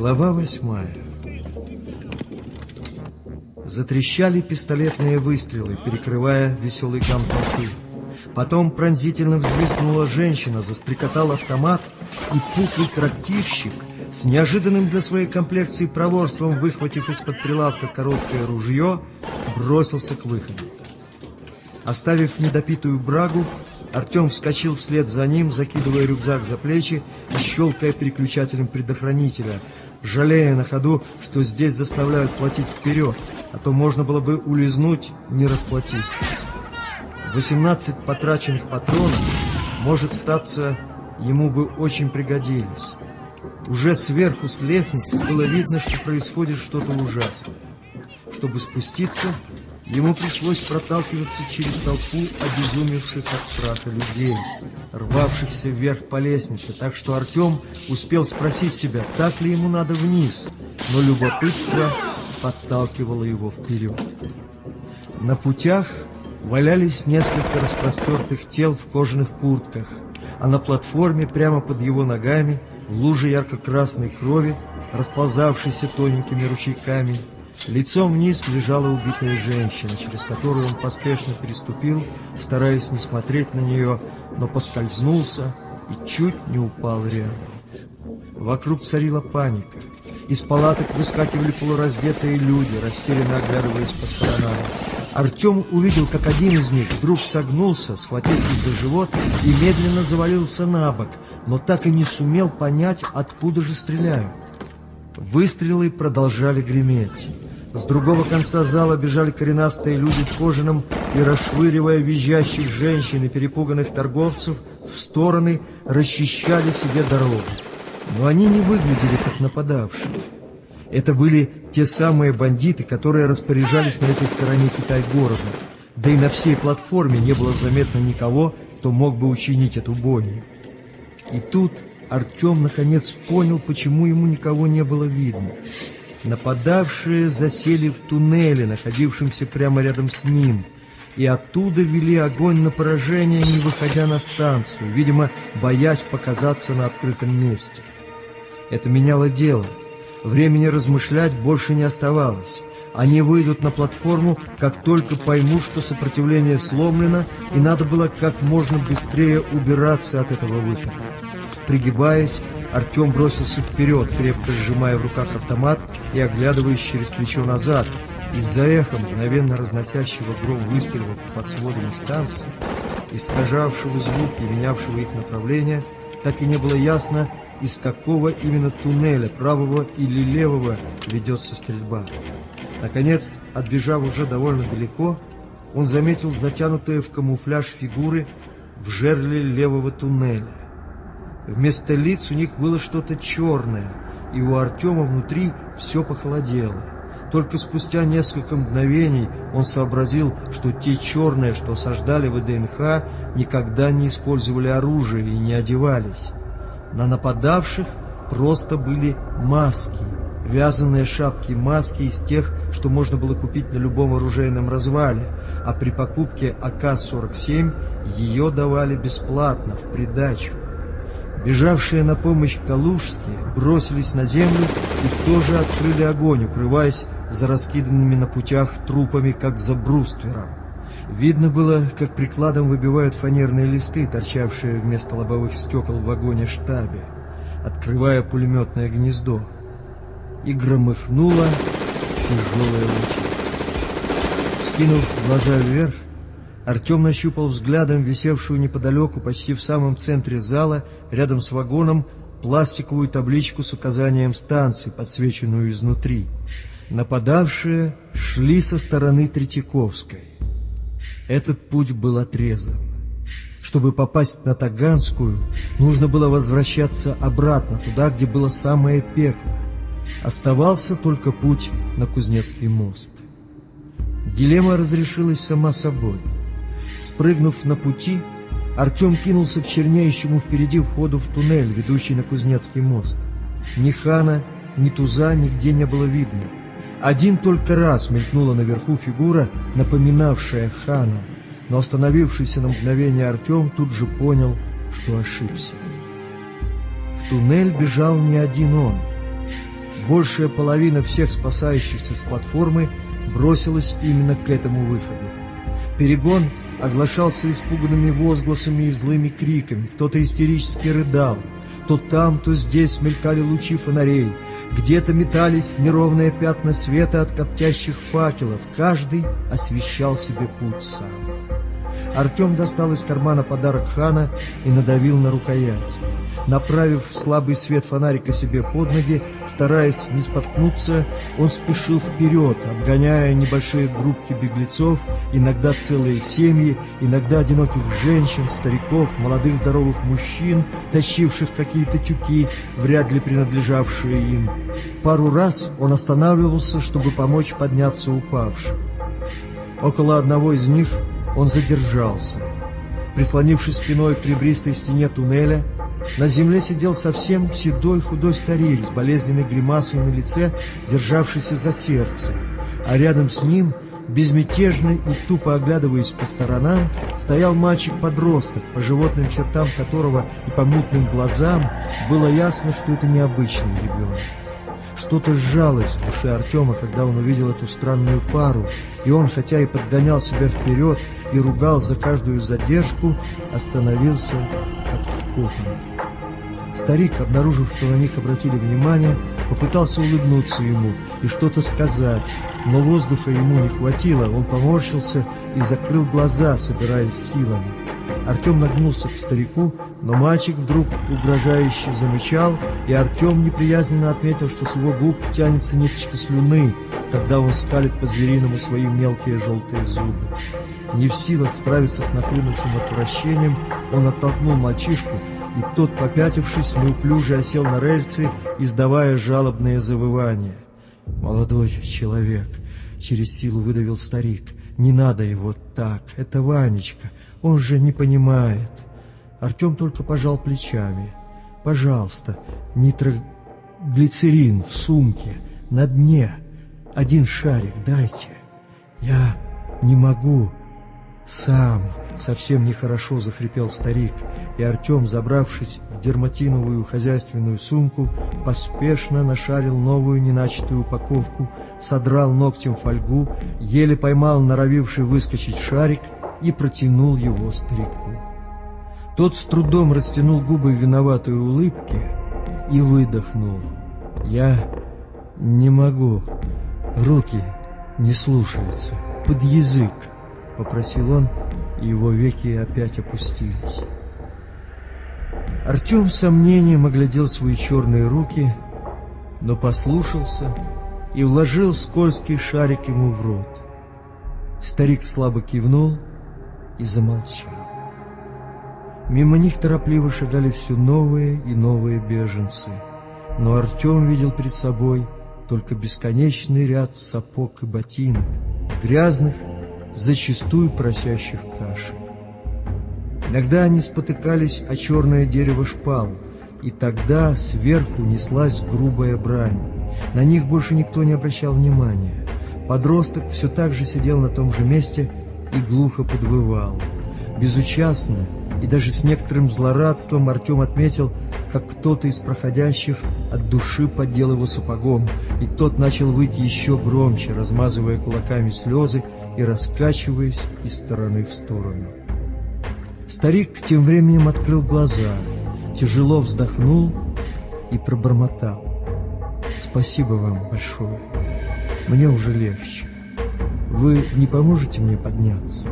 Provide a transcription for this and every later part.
Глава восьмая. Затрещали пистолетные выстрелы, перекрывая веселый гам толпы. Потом пронзительно взвизгнула женщина, застрекотал автомат, и пухлый трактирщик, с неожиданным для своей комплекции проворством, выхватив из-под прилавка короткое ружье, бросился к выходу. Оставив недопитую брагу, Артем вскочил вслед за ним, закидывая рюкзак за плечи и щелкая переключателем предохранителя, жалея на ходу, что здесь заставляют платить вперед, а то можно было бы улизнуть, не расплатив. 18 потраченных патронов, может статься, ему бы очень пригодились. Уже сверху с лестницы было видно, что происходит что-то ужасное. Чтобы спуститься, Ему пришлось проталкиваться через толпу обезумевших от страха людей, рвавшихся вверх по лестнице, так что Артем успел спросить себя, так ли ему надо вниз, но любопытство подталкивало его вперед. На путях валялись несколько распростертых тел в кожаных куртках, а на платформе прямо под его ногами лужи ярко-красной крови, расползавшейся тоненькими ручейками, Лицом вниз лежала убитая женщина, через которую он поспешно переступил, стараясь не смотреть на нее, но поскользнулся и чуть не упал рядом. Вокруг царила паника. Из палаток выскакивали полураздетые люди, растерянно оглядываясь по сторонам. Артем увидел, как один из них вдруг согнулся, схватившись за живот, и медленно завалился на бок, но так и не сумел понять, откуда же стреляют. Выстрелы продолжали греметь. С другого конца зала бежали коренастые люди в кожаном и, расшвыривая визжащих женщин и перепуганных торговцев, в стороны расчищали себе дорогу. Но они не выглядели как нападавшие. Это были те самые бандиты, которые распоряжались на этой стороне Китай-города. Да и на всей платформе не было заметно никого, кто мог бы учинить эту бойню. И тут Артем наконец понял, почему ему никого не было видно. Нападавшие засели в туннеле, находившемся прямо рядом с ним, и оттуда вели огонь на поражение, не выходя на станцию, видимо, боясь показаться на открытом месте. Это меняло дело. Времени размышлять больше не оставалось. Они выйдут на платформу, как только поймут, что сопротивление сломлено, и надо было как можно быстрее убираться от этого выхода. Пригибаясь, Артем бросился вперед, крепко сжимая в руках автомат и оглядываясь через плечо назад. Из-за эха, мгновенно разносящего гром выстрелов под сводами станции, искажавшего звук и менявшего их направление, так и не было ясно, из какого именно туннеля, правого или левого, ведется стрельба. Наконец, отбежав уже довольно далеко, он заметил затянутые в камуфляж фигуры в жерле левого туннеля. Вместо лиц у них было что-то черное, и у Артема внутри все похолодело. Только спустя несколько мгновений он сообразил, что те черные, что осаждали ВДНХ, никогда не использовали оружие и не одевались. На нападавших просто были маски, вязаные шапки-маски из тех, что можно было купить на любом оружейном развале, а при покупке АК-47 ее давали бесплатно, в придачу. Бежавшие на помощь калужские бросились на землю и тоже открыли огонь, укрываясь за раскиданными на путях трупами, как за бруствером. Видно было, как прикладом выбивают фанерные листы, торчавшие вместо лобовых стекол в вагоне-штабе, открывая пулеметное гнездо. И громыхнула тяжелая лучи. Скинув глаза вверх, Артем нащупал взглядом висевшую неподалеку, почти в самом центре зала, рядом с вагоном, пластиковую табличку с указанием станции, подсвеченную изнутри. Нападавшие шли со стороны Третьяковской. Этот путь был отрезан. Чтобы попасть на Таганскую, нужно было возвращаться обратно, туда, где было самое пекло. Оставался только путь на Кузнецкий мост. Дилемма разрешилась сама собой — Спрыгнув на пути, Артем кинулся к чернеющему впереди входу в туннель, ведущий на Кузнецкий мост. Ни хана, ни туза нигде не было видно. Один только раз мелькнула наверху фигура, напоминавшая хана, но остановившийся на мгновение Артем тут же понял, что ошибся. В туннель бежал не один он. большая половина всех спасающихся с платформы бросилась именно к этому выходу. Перегон оглашался испуганными возгласами и злыми криками, кто-то истерически рыдал, то там, то здесь мелькали лучи фонарей, где-то метались неровные пятна света от коптящих факелов, каждый освещал себе путь сам. Артем достал из кармана подарок хана и надавил на рукоять. Направив слабый свет фонарика себе под ноги, стараясь не споткнуться, он спешил вперед, обгоняя небольшие группки беглецов, иногда целые семьи, иногда одиноких женщин, стариков, молодых здоровых мужчин, тащивших какие-то тюки, вряд ли принадлежавшие им. Пару раз он останавливался, чтобы помочь подняться упавшим. Около одного из них он задержался. Прислонившись спиной к ребристой стене туннеля, на земле сидел совсем седой худой старик с болезненной гримасой на лице, державшийся за сердце, а рядом с ним, безмятежно и тупо оглядываясь по сторонам, стоял мальчик-подросток, по животным чертам которого и по мутным глазам было ясно, что это необычный ребенок. Что-то сжалось в душе Артема, когда он увидел эту странную пару, и он, хотя и подгонял себя вперед и ругал за каждую задержку, остановился как вкопанный. Старик, обнаружив, что на них обратили внимание, попытался улыбнуться ему и что-то сказать, но воздуха ему не хватило, он поморщился и закрыл глаза, собираясь силами. Артем нагнулся к старику, но мальчик вдруг угрожающе замычал, и Артем неприязненно отметил, что с его губ тянется ниточка слюны, когда он скалит по-звериному свои мелкие желтые зубы. Не в силах справиться с нахлынувшим отвращением, он оттолкнул мальчишку, и тот, попятившись, неуклюже осел на рельсы, издавая жалобные завывания. «Молодой человек!» — через силу выдавил старик. «Не надо его так, это Ванечка, он же не понимает». Артем только пожал плечами. «Пожалуйста, нитроглицерин в сумке, на дне. Один шарик дайте. Я не могу сам». Совсем нехорошо захрипел старик, и Артем, забравшись в дерматиновую хозяйственную сумку, поспешно нашарил новую неначатую упаковку, содрал ногтем фольгу, еле поймал норовивший выскочить шарик и протянул его старику. Тот с трудом растянул губы в виноватой улыбке и выдохнул. «Я не могу. Руки не слушаются. Под язык», — попросил он, его веки опять опустились. Артем с сомнением оглядел свои черные руки, но послушался и вложил скользкий шарик ему в рот. Старик слабо кивнул и замолчал. Мимо них торопливо шагали все новые и новые беженцы, но Артем видел перед собой только бесконечный ряд сапог и ботинок, грязных зачастую просящих каши. Иногда они спотыкались о черное дерево шпал, и тогда сверху неслась грубая брань. На них больше никто не обращал внимания. Подросток все так же сидел на том же месте и глухо подвывал. Безучастно и даже с некоторым злорадством Артем отметил, как кто-то из проходящих от души поддел его сапогом, и тот начал выть еще громче, размазывая кулаками слезы и раскачиваясь из стороны в сторону. Старик тем временем открыл глаза, тяжело вздохнул и пробормотал. «Спасибо вам большое. Мне уже легче. Вы не поможете мне подняться?»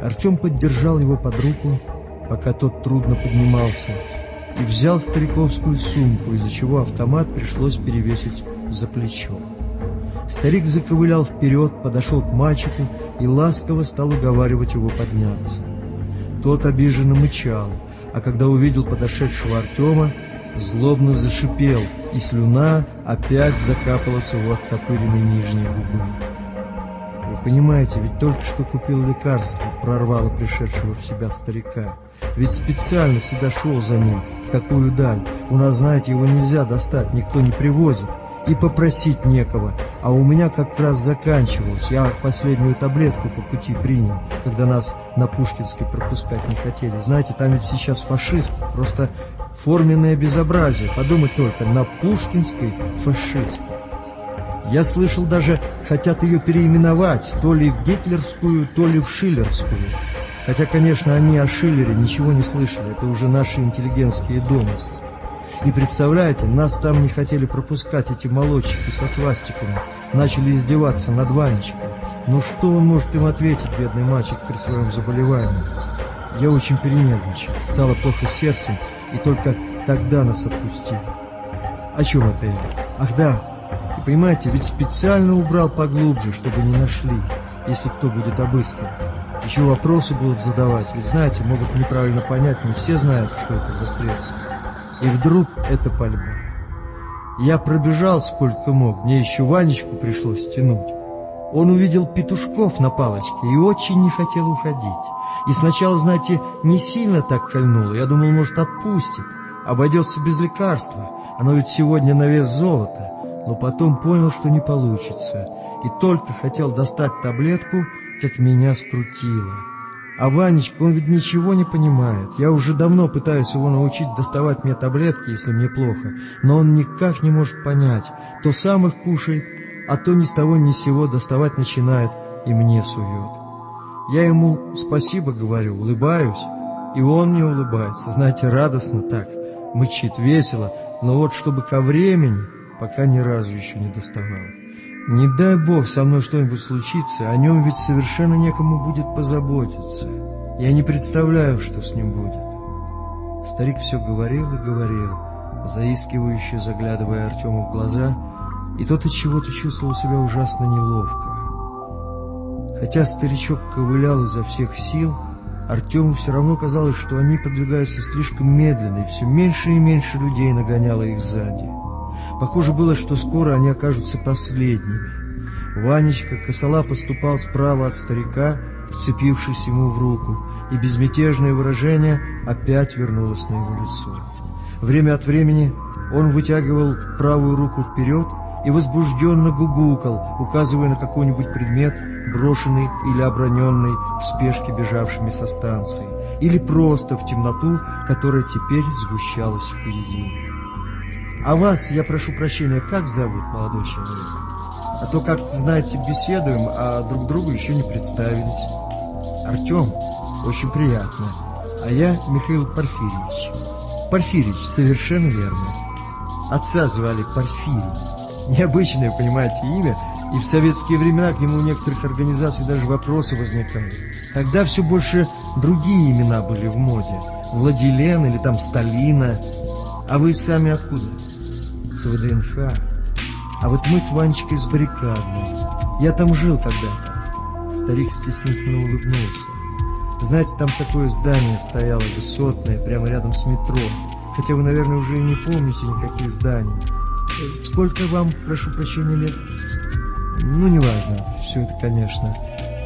Артем поддержал его под руку, пока тот трудно поднимался, и взял стариковскую сумку, из-за чего автомат пришлось перевесить за плечо. Старик заковылял вперед, подошел к мальчику и ласково стал уговаривать его подняться. Тот обиженно мычал, а когда увидел подошедшего Артема, злобно зашипел, и слюна опять закапала с его оттопыренной нижней губы. Вы понимаете, ведь только что купил лекарство, прорвало пришедшего в себя старика. Ведь специально сюда шел за ним, в такую даль. У нас, знаете, его нельзя достать, никто не привозит. И попросить некого, а у меня как раз заканчивалось. Я последнюю таблетку по пути принял, когда нас на Пушкинской пропускать не хотели. Знаете, там ведь сейчас фашист, просто форменное безобразие. Подумать только, на Пушкинской фашист. Я слышал даже, хотят ее переименовать, то ли в гитлерскую, то ли в шиллерскую. Хотя, конечно, они о Шиллере ничего не слышали, это уже наши интеллигентские домыслы. И представляете, нас там не хотели пропускать эти молодчики со свастиками. Начали издеваться над Ванечкой. Ну что он может им ответить, бедный мальчик, при своем заболевании? Я очень перенервничал, стало плохо сердцем, и только тогда нас отпустили. О чем это я? Ах да, и понимаете, ведь специально убрал поглубже, чтобы не нашли, если кто будет обыскивать. Еще вопросы будут задавать, ведь знаете, могут неправильно понять, не все знают, что это за средство. И вдруг это пальба. Я пробежал сколько мог, мне еще Ванечку пришлось тянуть. Он увидел петушков на палочке и очень не хотел уходить. И сначала, знаете, не сильно так кольнуло. Я думал, может, отпустит, обойдется без лекарства. Оно ведь сегодня на вес золота. Но потом понял, что не получится. И только хотел достать таблетку, как меня скрутило. А Ванечка, он ведь ничего не понимает. Я уже давно пытаюсь его научить доставать мне таблетки, если мне плохо, но он никак не может понять. То сам их кушает, а то ни с того ни с сего доставать начинает и мне сует. Я ему спасибо говорю, улыбаюсь, и он мне улыбается, знаете, радостно так, мычит весело, но вот чтобы ко времени, пока ни разу еще не доставал. Не дай бог со мной что-нибудь случится, о нем ведь совершенно некому будет позаботиться. Я не представляю, что с ним будет. Старик все говорил и говорил, заискивающе заглядывая Артему в глаза, и тот от чего-то чувствовал себя ужасно неловко. Хотя старичок ковылял изо всех сил, Артему все равно казалось, что они подвигаются слишком медленно, и все меньше и меньше людей нагоняло их сзади. Похоже было, что скоро они окажутся последними. Ванечка косола поступал справа от старика, вцепившись ему в руку, и безмятежное выражение опять вернулось на его лицо. Время от времени он вытягивал правую руку вперед и возбужденно гугукал, указывая на какой-нибудь предмет, брошенный или оброненный в спешке бежавшими со станции, или просто в темноту, которая теперь сгущалась впереди. А вас, я прошу прощения, как зовут, молодой человек? А то, как знаете, беседуем, а друг другу еще не представились. Артем, очень приятно. А я Михаил Порфирьевич. Порфирьевич, совершенно верно. Отца звали Порфирий. Необычное, понимаете, имя, и в советские времена к нему у некоторых организаций даже вопросы возникали. Тогда все больше другие имена были в моде. Владилен или там Сталина. А вы сами откуда? С ВДНХ. А вот мы с Ванечкой с баррикадной. Я там жил когда-то. Старик стеснительно улыбнулся. Знаете, там такое здание стояло высотное, прямо рядом с метро. Хотя вы, наверное, уже и не помните никаких зданий. Сколько вам, прошу прощения, лет? Ну, неважно, все это, конечно.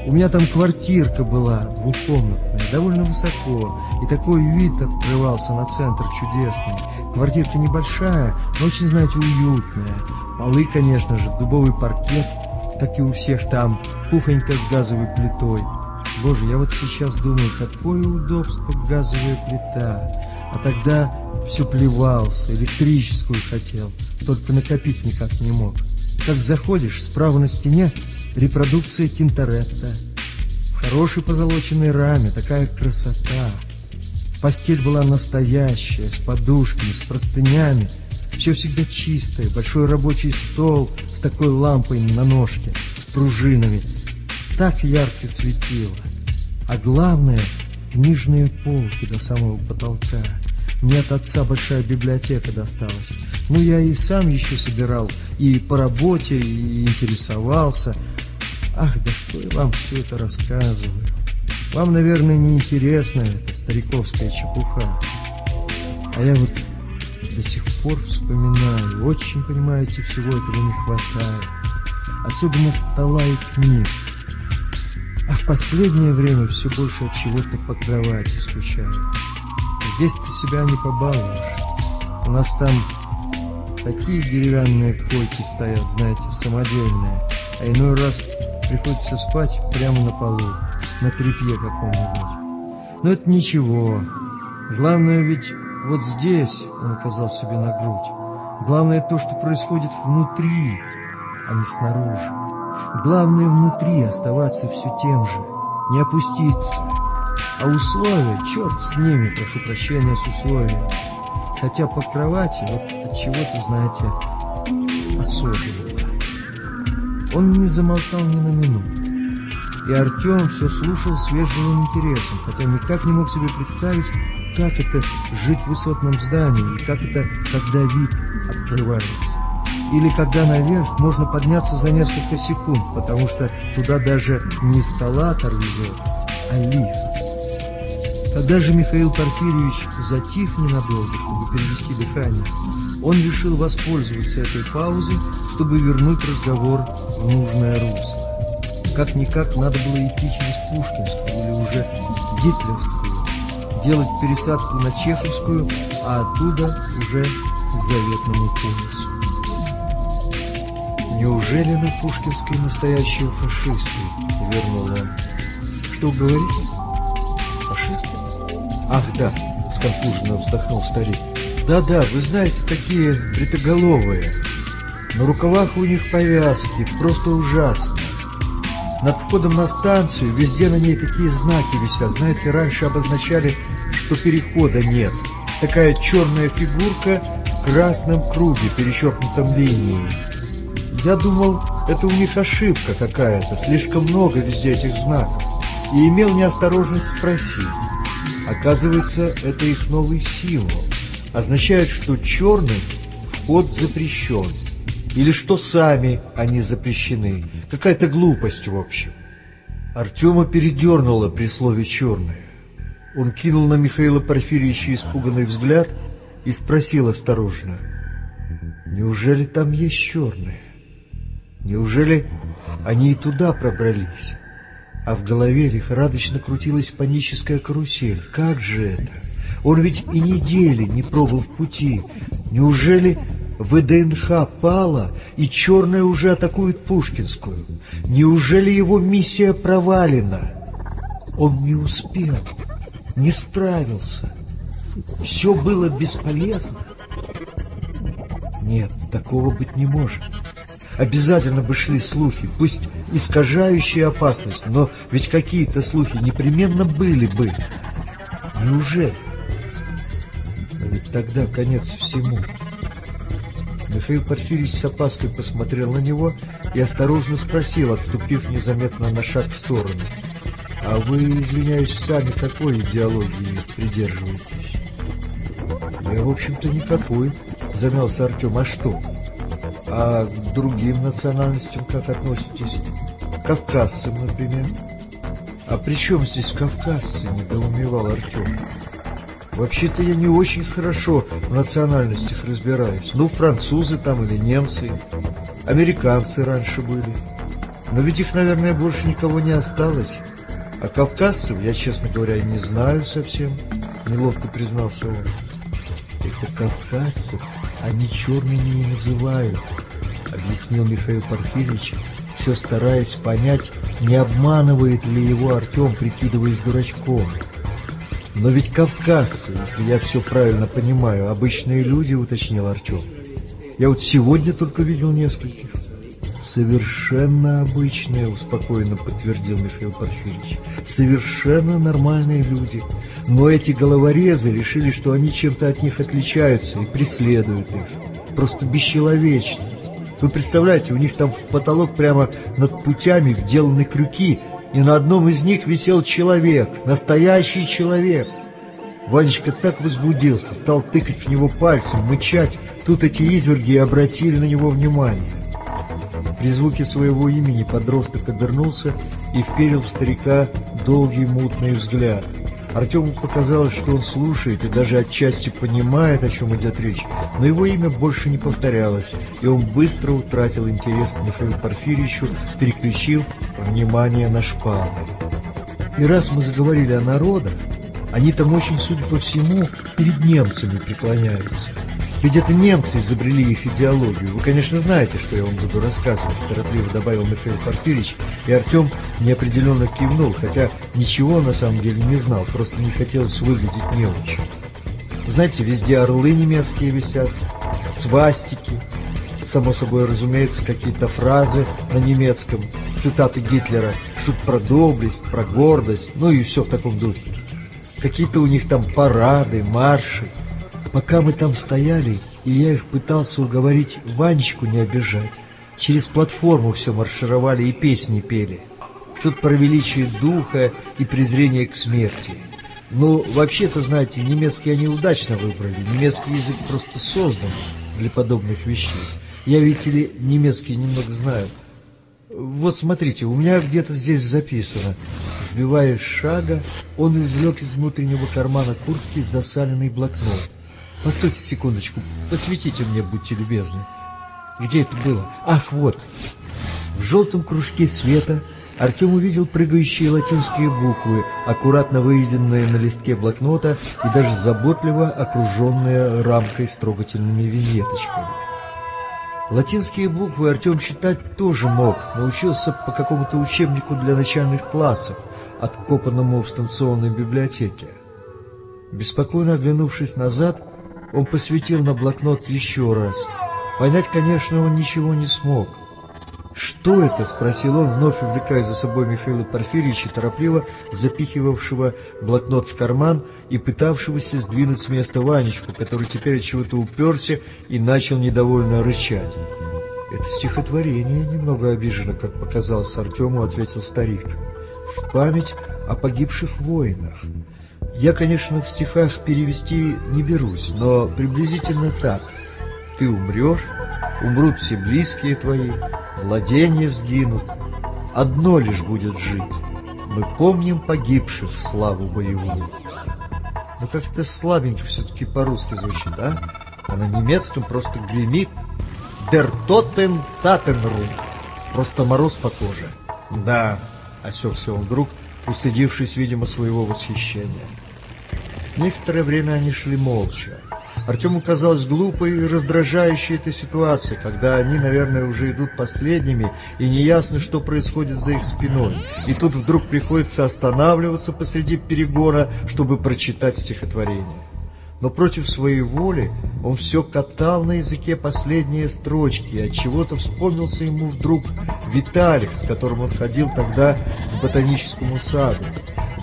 У меня там квартирка была, двухкомнатная, довольно высоко, и такой вид открывался на центр чудесный. Квартирка небольшая, но очень, знаете, уютная. Полы, конечно же, дубовый паркет, как и у всех там, кухонька с газовой плитой. Боже, я вот сейчас думаю, какое удобство газовая плита. А тогда все плевался, электрическую хотел, только накопить никак не мог. Как заходишь, справа на стене репродукция Тинторетта. В хорошей позолоченной раме, такая красота. Постель была настоящая, с подушками, с простынями. Все всегда чистое, большой рабочий стол с такой лампой на ножке, с пружинами. Так ярко светило. А главное, книжные полки до самого потолка. Мне от отца большая библиотека досталась. Ну, я и сам еще собирал, и по работе, и интересовался. Ах, да что я вам все это рассказываю. Вам, наверное, не интересно это стариковская чепуха. А я вот до сих пор вспоминаю, очень, понимаете, всего этого не хватает. Особенно стола и книг. А в последнее время все больше от чего-то по кровати скучаю. Здесь ты себя не побалуешь. У нас там Такие деревянные койки стоят, знаете, самодельные. А иной раз приходится спать прямо на полу, на тряпье каком-нибудь. Но это ничего. Главное ведь вот здесь, он указал себе на грудь. Главное то, что происходит внутри, а не снаружи. Главное внутри оставаться все тем же, не опуститься. А условия, черт с ними, прошу прощения с условиями. Хотя по кровати вот от чего-то, знаете, особенного. Он не замолкал ни на минуту. И Артем все слушал с вежливым интересом, хотя никак не мог себе представить, как это жить в высотном здании, и как это, когда вид открывается. Или когда наверх можно подняться за несколько секунд, потому что туда даже не эскалатор везет, а лифт. Когда же Михаил Порфирьевич затих ненадолго, чтобы перевести дыхание, он решил воспользоваться этой паузой, чтобы вернуть разговор в нужное русло. Как-никак надо было идти через Пушкинскую или уже Гитлерскую, делать пересадку на Чеховскую, а оттуда уже к заветному Тунису. «Неужели на Пушкинской настоящие фашисты?» — вернул он. «Что вы говорите? Фашисты?» «Ах, да!» — сконфуженно вздохнул старик. «Да-да, вы знаете, такие бритоголовые. На рукавах у них повязки, просто ужасно. Над входом на станцию везде на ней такие знаки висят. Знаете, раньше обозначали, что перехода нет. Такая черная фигурка в красном круге, перечеркнутом линией. Я думал, это у них ошибка какая-то, слишком много везде этих знаков. И имел неосторожность спросить. Оказывается, это их новый символ. Означает, что черный вход запрещен. Или что сами они запрещены. Какая-то глупость, в общем. Артема передернуло при слове «черное». Он кинул на Михаила Порфирьевича испуганный взгляд и спросил осторожно. «Неужели там есть черное? Неужели они и туда пробрались?» А в голове лихорадочно крутилась паническая карусель. Как же это? Он ведь и недели не пробыл в пути. Неужели ВДНХ пала, и черная уже атакует Пушкинскую? Неужели его миссия провалена? Он не успел, не справился. Все было бесполезно. Нет, такого быть не может. Обязательно бы шли слухи, пусть искажающие опасность, но ведь какие-то слухи непременно были бы. Неужели? Но ведь тогда конец всему. Михаил Порфирьевич с опаской посмотрел на него и осторожно спросил, отступив незаметно на шаг в сторону. «А вы, извиняюсь, сами какой идеологии придерживаетесь?» «Я, в общем-то, никакой», — замялся Артем. «А что?» «А к другим национальностям как относитесь?» «Кавказцам, например». «А при чем здесь кавказцы?» — недоумевал Артем. Вообще-то я не очень хорошо в национальностях разбираюсь. Ну, французы там или немцы, американцы раньше были. Но ведь их, наверное, больше никого не осталось. А кавказцев я, честно говоря, не знаю совсем, неловко признался он. Это кавказцев они черными не называют, объяснил Михаил Порфирьевич, все стараясь понять, не обманывает ли его Артем, прикидываясь дурачком. Но ведь кавказцы, если я все правильно понимаю, обычные люди, уточнил Артем. Я вот сегодня только видел нескольких. Совершенно обычные, успокоенно подтвердил Михаил Порфирьевич. Совершенно нормальные люди. Но эти головорезы решили, что они чем-то от них отличаются и преследуют их. Просто бесчеловечно. Вы представляете, у них там в потолок прямо над путями вделаны крюки, и на одном из них висел человек, настоящий человек. Ванечка так возбудился, стал тыкать в него пальцем, мычать. Тут эти изверги и обратили на него внимание. При звуке своего имени подросток обернулся и вперил в старика долгий мутный взгляд. Артему показалось, что он слушает и даже отчасти понимает, о чем идет речь, но его имя больше не повторялось, и он быстро утратил интерес к Михаилу Порфирьевичу, переключив внимание на шпалы. И раз мы заговорили о народах, они там очень, судя по всему, перед немцами преклоняются. Ведь это немцы изобрели их идеологию. Вы, конечно, знаете, что я вам буду рассказывать, торопливо добавил Михаил Порфирьевич, и Артем неопределенно кивнул, хотя ничего на самом деле не знал, просто не хотелось выглядеть мелочью. Знаете, везде орлы немецкие висят, свастики, само собой разумеется, какие-то фразы на немецком, цитаты Гитлера, шут про доблесть, про гордость, ну и все в таком духе. Какие-то у них там парады, марши. Пока мы там стояли, и я их пытался уговорить Ванечку не обижать, через платформу все маршировали и песни пели. Что-то про величие духа и презрение к смерти. Ну, вообще-то, знаете, немецкий они удачно выбрали. Немецкий язык просто создан для подобных вещей. Я, видите ли, немецкий немного знаю. Вот смотрите, у меня где-то здесь записано. Сбиваясь шага, он извлек из внутреннего кармана куртки засаленный блокнот. Постойте секундочку, посветите мне, будьте любезны. Где это было? Ах, вот. В желтом кружке света Артем увидел прыгающие латинские буквы, аккуратно выведенные на листке блокнота и даже заботливо окруженные рамкой с трогательными виньеточками. Латинские буквы Артем читать тоже мог, научился по какому-то учебнику для начальных классов, откопанному в станционной библиотеке. Беспокойно оглянувшись назад, он посветил на блокнот еще раз. Понять, конечно, он ничего не смог. «Что это?» — спросил он, вновь увлекая за собой Михаила Порфирьевича, торопливо запихивавшего блокнот в карман и пытавшегося сдвинуть с места Ванечку, который теперь от чего-то уперся и начал недовольно рычать. «Это стихотворение немного обижено, как показалось Артему», — ответил старик. «В память о погибших воинах. Я, конечно, в стихах перевести не берусь, но приблизительно так. Ты умрешь, умрут все близкие твои, владения сгинут, одно лишь будет жить. Мы помним погибших славу боевую. Ну как-то слабенько все-таки по-русски звучит, да? А на немецком просто гремит «Der Toten Tatenrum». Просто мороз по коже. Да, осекся он вдруг, устыдившись, видимо, своего восхищения. Некоторое время они шли молча. Артему казалось глупой и раздражающей эта ситуация, когда они, наверное, уже идут последними, и неясно, что происходит за их спиной. И тут вдруг приходится останавливаться посреди перегона, чтобы прочитать стихотворение. Но против своей воли он все катал на языке последние строчки, и от чего-то вспомнился ему вдруг Виталик, с которым он ходил тогда к ботаническому саду.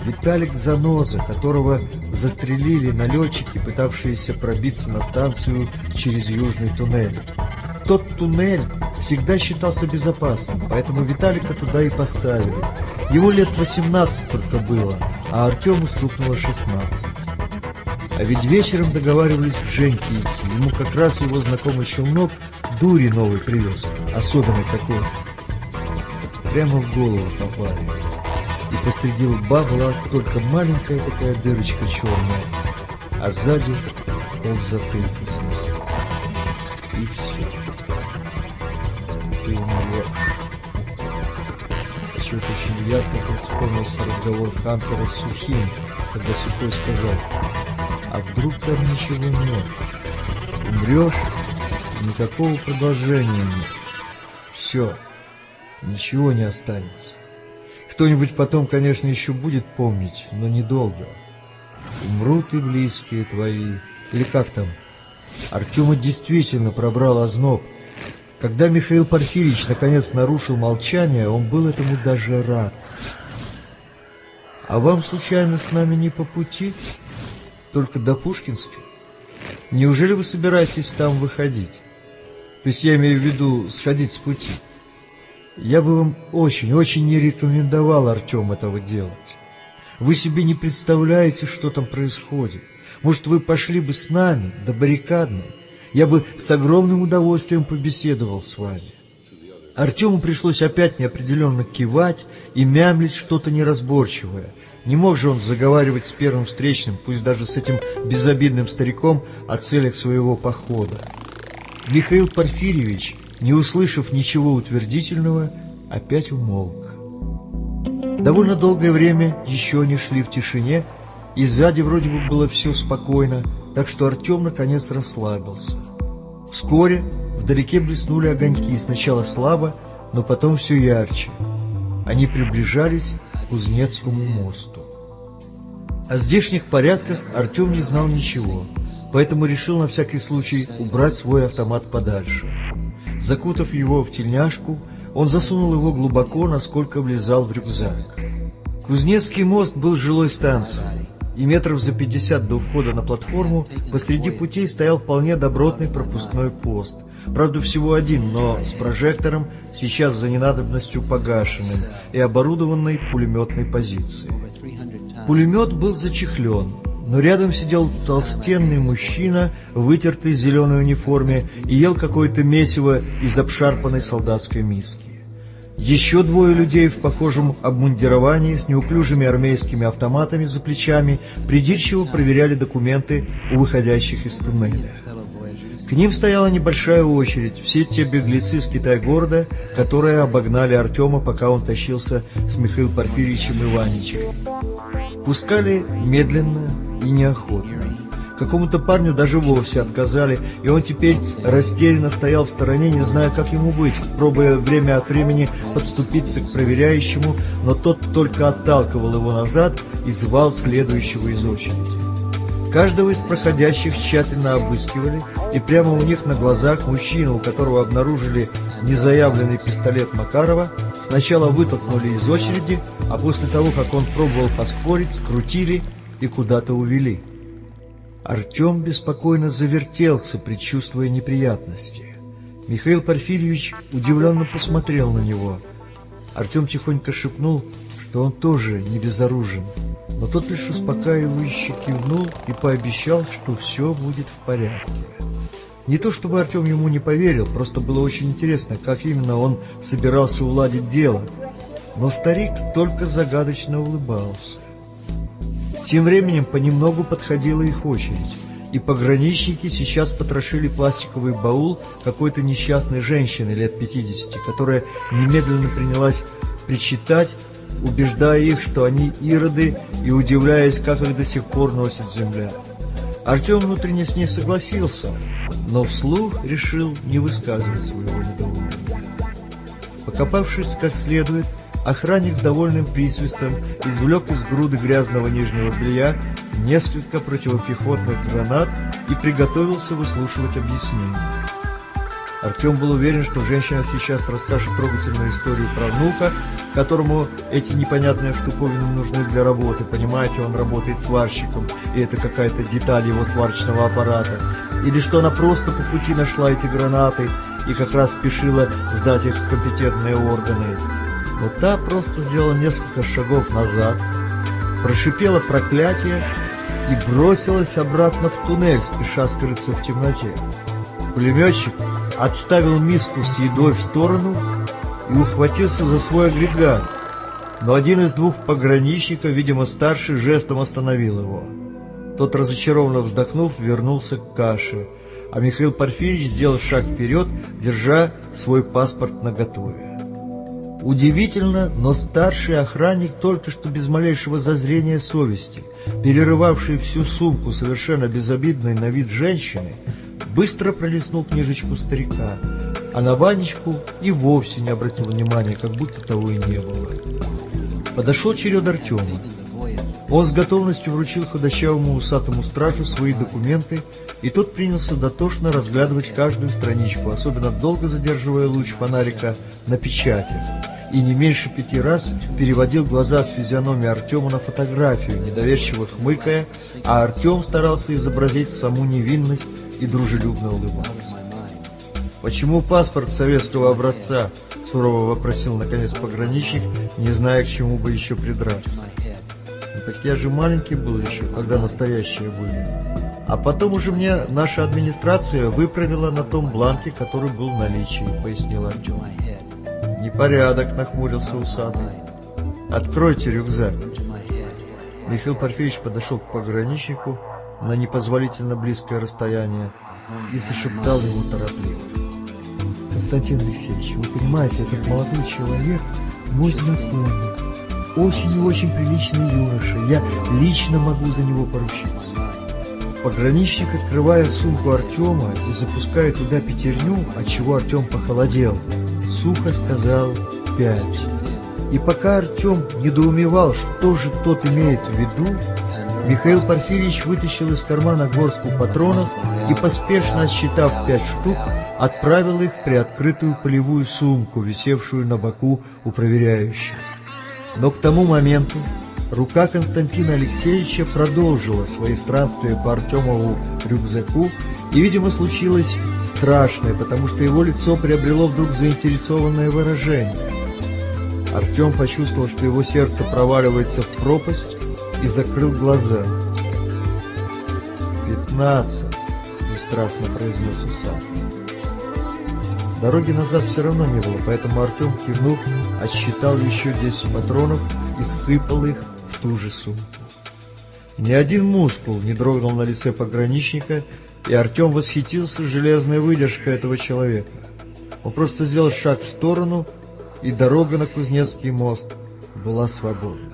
Виталик Заноза, которого застрелили налетчики, пытавшиеся пробиться на станцию через южный туннель. Тот туннель всегда считался безопасным, поэтому Виталика туда и поставили. Его лет 18 только было, а Артему стукнуло 16. А ведь вечером договаривались к Женьке идти. Ему как раз его знакомый челнок дури новый привез, особенный какой-то. Прямо в голову попали и посреди лба была только маленькая такая дырочка черная, а сзади ползатылька снизу. И все. Ты умрешь. Почему-то очень ярко вспомнился разговор Хантера с Сухим, когда Сухой сказал, а вдруг там ничего нет? Умрешь, никакого продолжения нет. Все, ничего не останется. Кто-нибудь потом, конечно, еще будет помнить, но недолго. Умрут и близкие твои. Или как там? Артема действительно пробрал озноб. Когда Михаил Порфирьевич наконец нарушил молчание, он был этому даже рад. «А вам, случайно, с нами не по пути? Только до Пушкинской? Неужели вы собираетесь там выходить? То есть я имею в виду сходить с пути?» Я бы вам очень-очень не рекомендовал, Артем, этого делать. Вы себе не представляете, что там происходит. Может, вы пошли бы с нами, до баррикадной. Я бы с огромным удовольствием побеседовал с вами. Артему пришлось опять неопределенно кивать и мямлить что-то неразборчивое. Не мог же он заговаривать с первым встречным, пусть даже с этим безобидным стариком, о целях своего похода. Михаил Порфирьевич не услышав ничего утвердительного, опять умолк. Довольно долгое время еще они шли в тишине, и сзади вроде бы было все спокойно, так что Артем наконец расслабился. Вскоре вдалеке блеснули огоньки, сначала слабо, но потом все ярче. Они приближались Кузнецкому мосту. О здешних порядках Артем не знал ничего, поэтому решил на всякий случай убрать свой автомат подальше. Закутав его в тельняшку, он засунул его глубоко, насколько влезал в рюкзак. Кузнецкий мост был жилой станцией и метров за пятьдесят до входа на платформу посреди путей стоял вполне добротный пропускной пост. Правда, всего один, но с прожектором, сейчас за ненадобностью погашенным и оборудованной пулеметной позицией. Пулемет был зачехлен, но рядом сидел толстенный мужчина в вытертой зеленой униформе и ел какое-то месиво из обшарпанной солдатской миски. Еще двое людей в похожем обмундировании с неуклюжими армейскими автоматами за плечами придирчиво проверяли документы у выходящих из туннеля. К ним стояла небольшая очередь, все те беглецы с Китай-города, которые обогнали Артема, пока он тащился с Михаилом Порфирьевичем Иваничем. Пускали медленно и неохотно. Какому-то парню даже вовсе отказали, и он теперь растерянно стоял в стороне, не зная, как ему быть, пробуя время от времени подступиться к проверяющему, но тот только отталкивал его назад и звал следующего из очереди. Каждого из проходящих тщательно обыскивали, и прямо у них на глазах мужчину, у которого обнаружили незаявленный пистолет Макарова, сначала вытолкнули из очереди, а после того, как он пробовал поспорить, скрутили и куда-то увели. Артем беспокойно завертелся, предчувствуя неприятности. Михаил Порфирьевич удивленно посмотрел на него. Артем тихонько шепнул, что он тоже не безоружен, но тот лишь успокаивающе кивнул и пообещал, что все будет в порядке. Не то чтобы Артем ему не поверил, просто было очень интересно, как именно он собирался уладить дело. Но старик только загадочно улыбался. Тем временем понемногу подходила их очередь, и пограничники сейчас потрошили пластиковый баул какой-то несчастной женщины лет 50, которая немедленно принялась причитать, убеждая их, что они ироды, и удивляясь, как их до сих пор носит земля. Артем внутренне с ней согласился, но вслух решил не высказывать своего недовольства. Покопавшись как следует, Охранник с довольным присвистом извлек из груды грязного нижнего белья несколько противопехотных гранат и приготовился выслушивать объяснения. Артем был уверен, что женщина сейчас расскажет трогательную историю про внука, которому эти непонятные штуковины нужны для работы. Понимаете, он работает сварщиком, и это какая-то деталь его сварочного аппарата. Или что она просто по пути нашла эти гранаты и как раз спешила сдать их в компетентные органы но та просто сделала несколько шагов назад, прошипела проклятие и бросилась обратно в туннель, спеша скрыться в темноте. Пулеметчик отставил миску с едой в сторону и ухватился за свой агрегат, но один из двух пограничников, видимо старший, жестом остановил его. Тот, разочарованно вздохнув, вернулся к каше, а Михаил Порфирьевич сделал шаг вперед, держа свой паспорт наготове. Удивительно, но старший охранник, только что без малейшего зазрения совести, перерывавший всю сумку совершенно безобидной на вид женщины, быстро пролистнул книжечку старика, а на Ванечку и вовсе не обратил внимания, как будто того и не было. Подошел черед Артема. Он с готовностью вручил худощавому усатому стражу свои документы, и тот принялся дотошно разглядывать каждую страничку, особенно долго задерживая луч фонарика на печати и не меньше пяти раз переводил глаза с физиономии Артема на фотографию, недоверчиво хмыкая, а Артем старался изобразить саму невинность и дружелюбно улыбаться. «Почему паспорт советского образца?» – сурово вопросил наконец пограничник, не зная, к чему бы еще придраться. Ну, «Так я же маленький был еще, когда настоящие были. А потом уже мне наша администрация выправила на том бланке, который был в наличии», – пояснил Артем. «Непорядок», — нахмурился усатый. «Откройте рюкзак». Михаил Порфеевич подошел к пограничнику на непозволительно близкое расстояние и зашептал ему торопливо. «Константин Алексеевич, вы понимаете, этот молодой человек мой знакомый, очень и очень приличный юноша, я лично могу за него поручиться». Пограничник, открывая сумку Артема и запуская туда пятерню, отчего Артем похолодел, сухо сказал «пять». И пока Артем недоумевал, что же тот имеет в виду, Михаил Порфирьевич вытащил из кармана горстку патронов и, поспешно отсчитав пять штук, отправил их в приоткрытую полевую сумку, висевшую на боку у проверяющего. Но к тому моменту рука Константина Алексеевича продолжила свои странствия по Артемову рюкзаку, и, видимо, случилось страшное, потому что его лицо приобрело вдруг заинтересованное выражение. Артем почувствовал, что его сердце проваливается в пропасть, и закрыл глаза. «Пятнадцать!» — бесстрастно произнес Усак. Дороги назад все равно не было, поэтому Артем, кивнув, отсчитал еще десять патронов и сыпал их в ту же сумку. Ни один мускул не дрогнул на лице пограничника, и Артем восхитился железной выдержкой этого человека. Он просто сделал шаг в сторону, и дорога на Кузнецкий мост была свободна.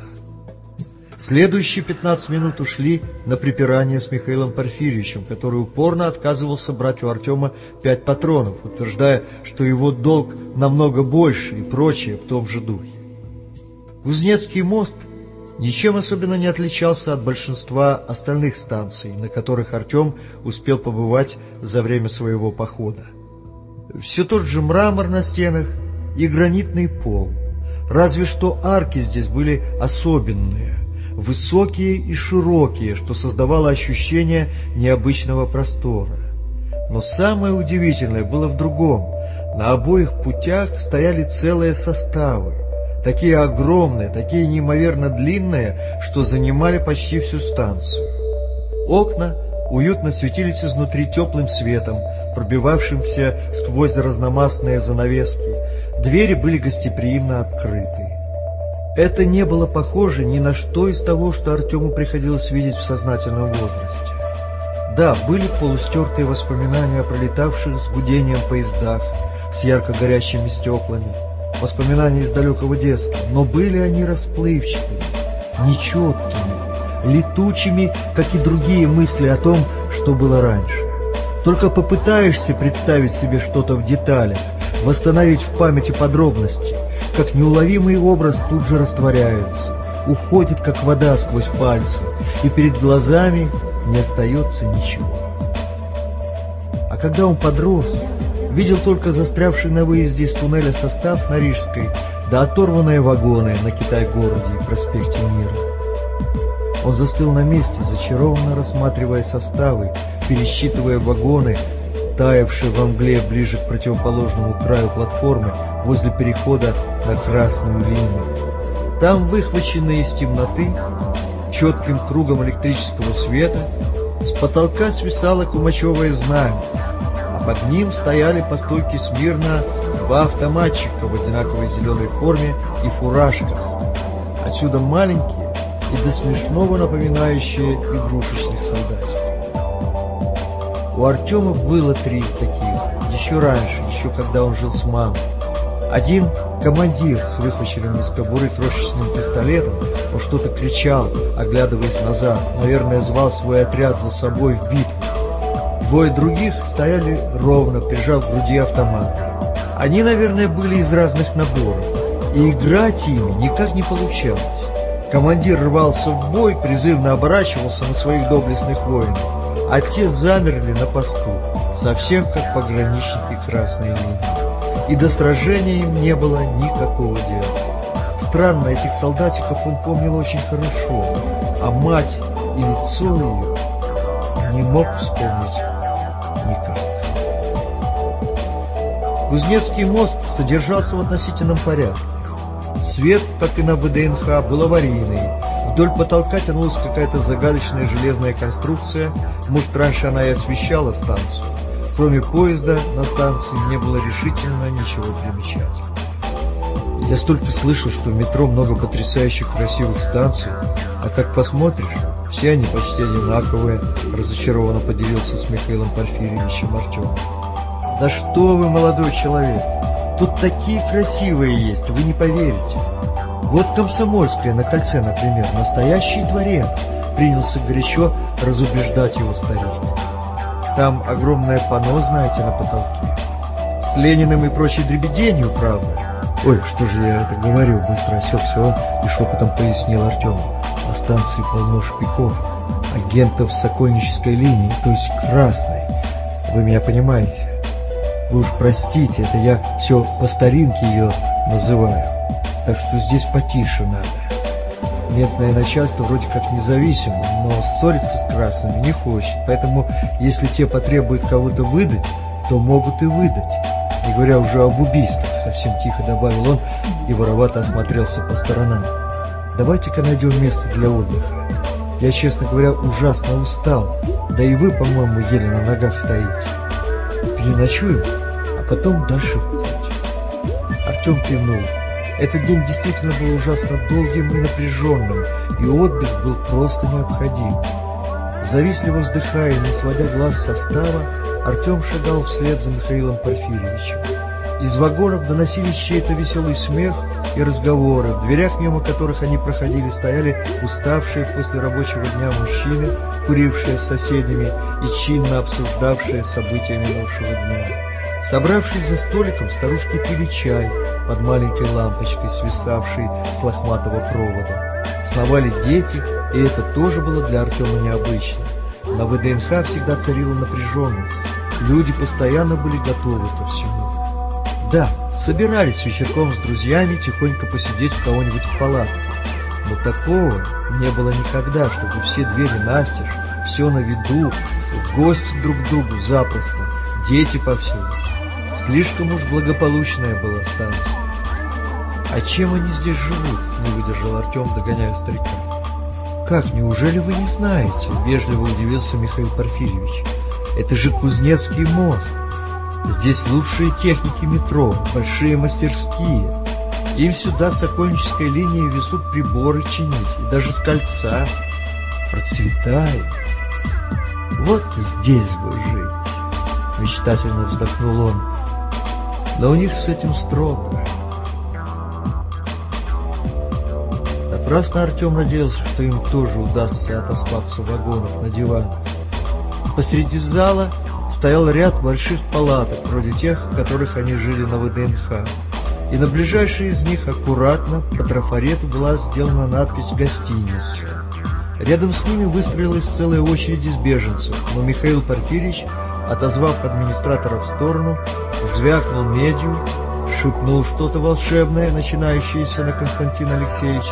Следующие 15 минут ушли на припирание с Михаилом Порфирьевичем, который упорно отказывался брать у Артема пять патронов, утверждая, что его долг намного больше и прочее в том же духе. Кузнецкий мост ничем особенно не отличался от большинства остальных станций, на которых Артем успел побывать за время своего похода. Все тот же мрамор на стенах и гранитный пол, разве что арки здесь были особенные – высокие и широкие, что создавало ощущение необычного простора. Но самое удивительное было в другом. На обоих путях стояли целые составы, такие огромные, такие неимоверно длинные, что занимали почти всю станцию. Окна уютно светились изнутри теплым светом, пробивавшимся сквозь разномастные занавески. Двери были гостеприимно открыты. Это не было похоже ни на что из того, что Артему приходилось видеть в сознательном возрасте. Да, были полустертые воспоминания о пролетавших с гудением поездах, с ярко горящими стеклами, воспоминания из далекого детства, но были они расплывчатыми, нечеткими, летучими, как и другие мысли о том, что было раньше. Только попытаешься представить себе что-то в деталях, восстановить в памяти подробности – как неуловимый образ тут же растворяется, уходит, как вода сквозь пальцы, и перед глазами не остается ничего. А когда он подрос, видел только застрявший на выезде из туннеля состав на Рижской, да оторванные вагоны на Китай-городе и проспекте Мира. Он застыл на месте, зачарованно рассматривая составы, пересчитывая вагоны, таявшие во мгле ближе к противоположному краю платформы возле перехода на красную линию. Там, выхваченные из темноты, четким кругом электрического света, с потолка свисало кумачевое знамя, под ним стояли по стойке смирно два автоматчика в одинаковой зеленой форме и фуражках. Отсюда маленькие и до смешного напоминающие игрушечных солдатиков. У Артема было три таких, еще раньше, еще когда он жил с мамой. Один командир с выхваченным из кобуры крошечным пистолетом, он что-то кричал, оглядываясь назад, наверное, звал свой отряд за собой в битву. Двое других стояли ровно, прижав к груди автомат. Они, наверное, были из разных наборов, и играть ими никак не получалось. Командир рвался в бой, призывно оборачивался на своих доблестных воинов, а те замерли на посту, совсем как пограничники красной линии и до сражения им не было никакого дела. Странно, этих солдатиков он помнил очень хорошо, а мать и лицо ее не мог вспомнить Кузнецкий мост содержался в относительном порядке. Свет, как и на ВДНХ, был аварийный. Вдоль потолка тянулась какая-то загадочная железная конструкция, может, раньше она и освещала станцию. Кроме поезда на станции не было решительно ничего примечательного. Я столько слышал, что в метро много потрясающих красивых станций, а как посмотришь, все они почти одинаковые, разочарованно поделился с Михаилом Порфирьевичем Артем. Да что вы, молодой человек, тут такие красивые есть, вы не поверите. Вот Комсомольская на кольце, например, настоящий дворец, принялся горячо разубеждать его старик. Там огромное панно, знаете, на потолке. С Лениным и прочей дребеденью, правда. Ой, что же я это говорю, быстро осекся он и шепотом пояснил Артему. На станции полно шпиков, агентов сокольнической линии, то есть красной. Вы меня понимаете? Вы уж простите, это я все по старинке ее называю. Так что здесь потише надо. Местное начальство вроде как независимо, но ссориться с красными не хочет. Поэтому, если те потребуют кого-то выдать, то могут и выдать. Не говоря уже об убийствах, совсем тихо добавил он и воровато осмотрелся по сторонам. Давайте-ка найдем место для отдыха. Я, честно говоря, ужасно устал. Да и вы, по-моему, еле на ногах стоите. Переночуем, потом дальше в путь. Артем кивнул. Этот день действительно был ужасно долгим и напряженным, и отдых был просто необходим. Завистливо вздыхая не сводя глаз с состава, Артем шагал вслед за Михаилом Порфирьевичем. Из вагонов доносились чей-то веселый смех и разговоры, в дверях, мимо которых они проходили, стояли уставшие после рабочего дня мужчины, курившие с соседями и чинно обсуждавшие события минувшего дня. Собравшись за столиком, старушки пили чай под маленькой лампочкой, свисавшей с лохматого провода. Сновали дети, и это тоже было для Артема необычно. На ВДНХ всегда царила напряженность. Люди постоянно были готовы ко всему. Да, собирались вечерком с друзьями тихонько посидеть у кого-нибудь в палатке. Но такого не было никогда, чтобы все двери настежь, все на виду, гости друг к другу запросто, дети повсюду. Слишком уж благополучная была станция. «А чем они здесь живут?» — не выдержал Артем, догоняя старика. «Как, неужели вы не знаете?» — вежливо удивился Михаил Порфирьевич. «Это же Кузнецкий мост. Здесь лучшие техники метро, большие мастерские. Им сюда с Сокольнической линии везут приборы чинить, и даже с кольца. Процветает. Вот здесь бы жить!» — мечтательно вздохнул он. «Но у них с этим строго». Напрасно Артем надеялся, что им тоже удастся отоспаться в вагонах на диванах. Посреди зала стоял ряд больших палаток, вроде тех, в которых они жили на ВДНХ. И на ближайшей из них аккуратно по трафарету была сделана надпись «Гостиница». Рядом с ними выстроилась целая очередь из беженцев, но Михаил Порфирьевич, отозвав администратора в сторону, звякнул медью, шепнул что-то волшебное, начинающееся на Константин Алексеевич,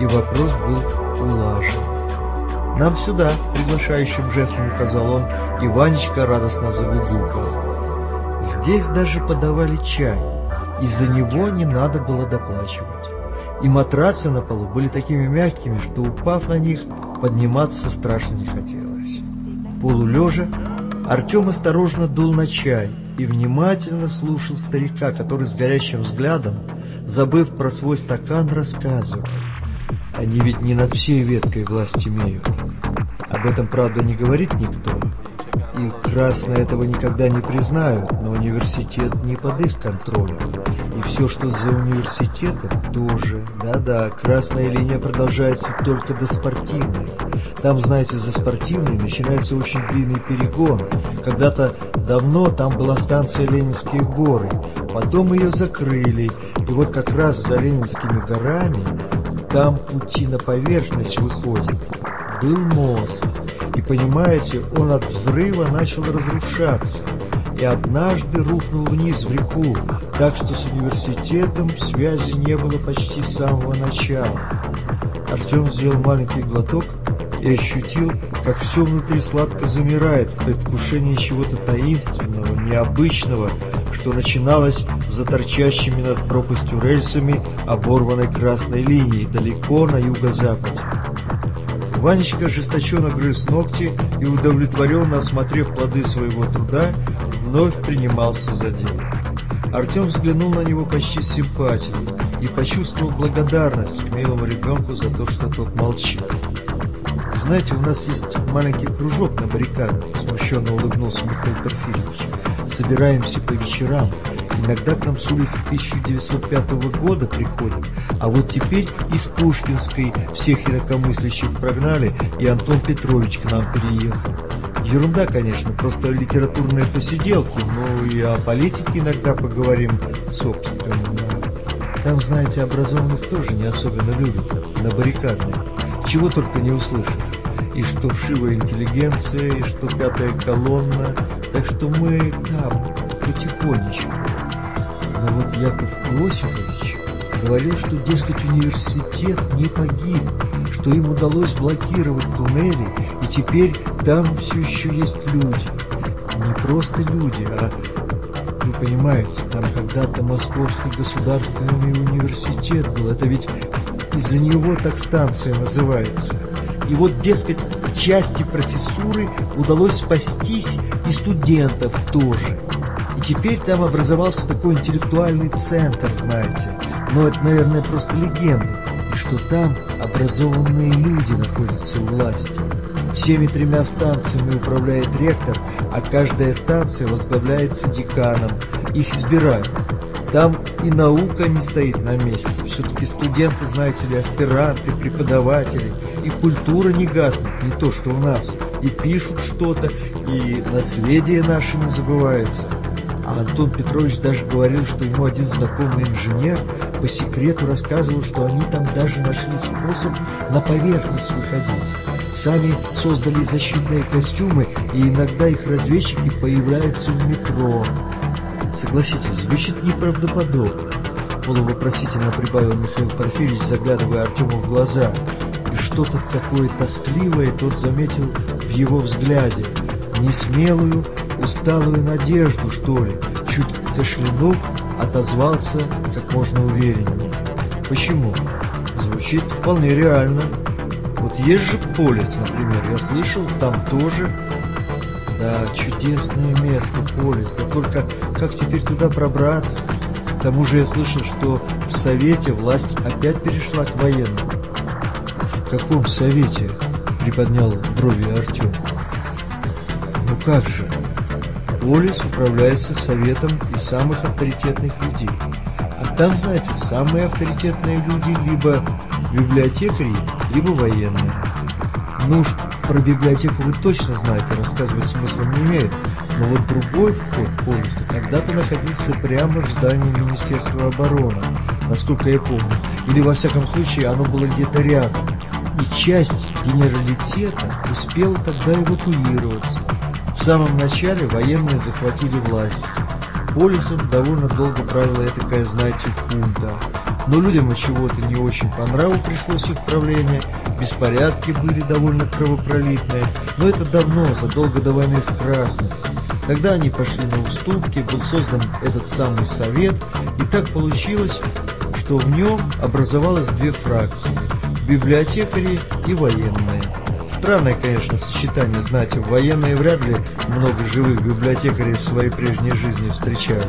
и вопрос был улажен. «Нам сюда!» — приглашающим жестом указал он, и Ванечка радостно загугукал. Здесь даже подавали чай, и за него не надо было доплачивать. И матрацы на полу были такими мягкими, что, упав на них, подниматься страшно не хотелось. Полулежа Артем осторожно дул на чай и внимательно слушал старика, который с горящим взглядом, забыв про свой стакан, рассказывал. Они ведь не над всей веткой власть имеют. Об этом, правда, не говорит никто. И красные этого никогда не признают, но университет не под их контролем. И все, что за университетом, тоже. Да-да, красная линия продолжается только до спортивной. Там, знаете, за спортивной начинается очень длинный перегон. Когда-то давно там была станция Ленинские горы. Потом ее закрыли. И вот как раз за Ленинскими горами там пути на поверхность выходят. Был мост, и, понимаете, он от взрыва начал разрушаться, и однажды рухнул вниз в реку, так что с университетом связи не было почти с самого начала. Артем сделал маленький глоток и ощутил, как все внутри сладко замирает в предвкушении чего-то таинственного, необычного, что начиналось за торчащими над пропастью рельсами оборванной красной линии далеко на юго-западе. Ванечка ожесточенно грыз ногти и, удовлетворенно осмотрев плоды своего труда, вновь принимался за дело. Артем взглянул на него почти с симпатией и почувствовал благодарность к милому ребенку за то, что тот молчит. «Знаете, у нас есть маленький кружок на баррикадах», — смущенно улыбнулся Михаил Порфирьевич собираемся по вечерам Иногда к нам с улицы 1905 года приходят, а вот теперь из Пушкинской всех инакомыслящих прогнали, и Антон Петрович к нам переехал. Ерунда, конечно, просто литературные посиделки, но и о политике иногда поговорим, собственно. Там, знаете, образованных тоже не особенно любят, на баррикадные. Чего только не услышишь. И что вшивая интеллигенция, и что пятая колонна. Так что мы там, потихонечку. Но вот Яков Иосифович говорил, что, дескать, университет не погиб, что им удалось блокировать туннели, и теперь там все еще есть люди. Не просто люди, а, понимаете, там когда-то Московский государственный университет был. Это ведь из-за него так станция называется. И вот, дескать, части профессуры удалось спастись, и студентов тоже. И теперь там образовался такой интеллектуальный центр, знаете. Но это, наверное, просто легенда. Что там образованные люди находятся у власти. Всеми тремя станциями управляет ректор, а каждая станция возглавляется деканом. Их избирают. Там и наука не стоит на месте. Все-таки студенты, знаете ли, аспиранты, преподаватели. И культура не гаснет, не то, что у нас. И пишут что-то, и наследие наше не забывается. А Антон Петрович даже говорил, что ему один знакомый инженер по секрету рассказывал, что они там даже нашли способ на поверхность выходить. Сами создали защитные костюмы, и иногда их разведчики появляются в метро. Согласитесь, звучит неправдоподобно. Полувопросительно прибавил Михаил Порфирьевич, заглядывая Артему в глаза. И что-то такое тоскливое тот заметил в его взгляде. Несмелую, усталую надежду, что ли. Чуть кашлянув, отозвался как можно увереннее. Почему? Звучит вполне реально. Вот есть же Полис, например, я слышал, там тоже да, чудесное место, Полис. Да только как теперь туда пробраться? К тому же я слышал, что в Совете власть опять перешла к военным. В каком Совете? Приподнял брови Артем. Ну как же? Полис управляется Советом из самых авторитетных людей. А там, знаете, самые авторитетные люди либо библиотекари, либо военные. Ну уж про библиотеку вы точно знаете, рассказывать смысла не имеет. Но вот другой вход полиса когда-то находился прямо в здании Министерства обороны, насколько я помню. Или во всяком случае оно было где-то рядом. И часть генералитета успела тогда эвакуироваться. В самом начале военные захватили власть. Полисом довольно долго правила такая, знаете, хунта. Но людям от чего-то не очень по нраву пришлось их правление, беспорядки были довольно кровопролитные, но это давно, задолго до войны с Красным. Тогда они пошли на уступки, был создан этот самый совет, и так получилось, что в нем образовалось две фракции – библиотекари и военные. Странное, конечно, сочетание, знаете, военные вряд ли много живых библиотекарей в своей прежней жизни встречали,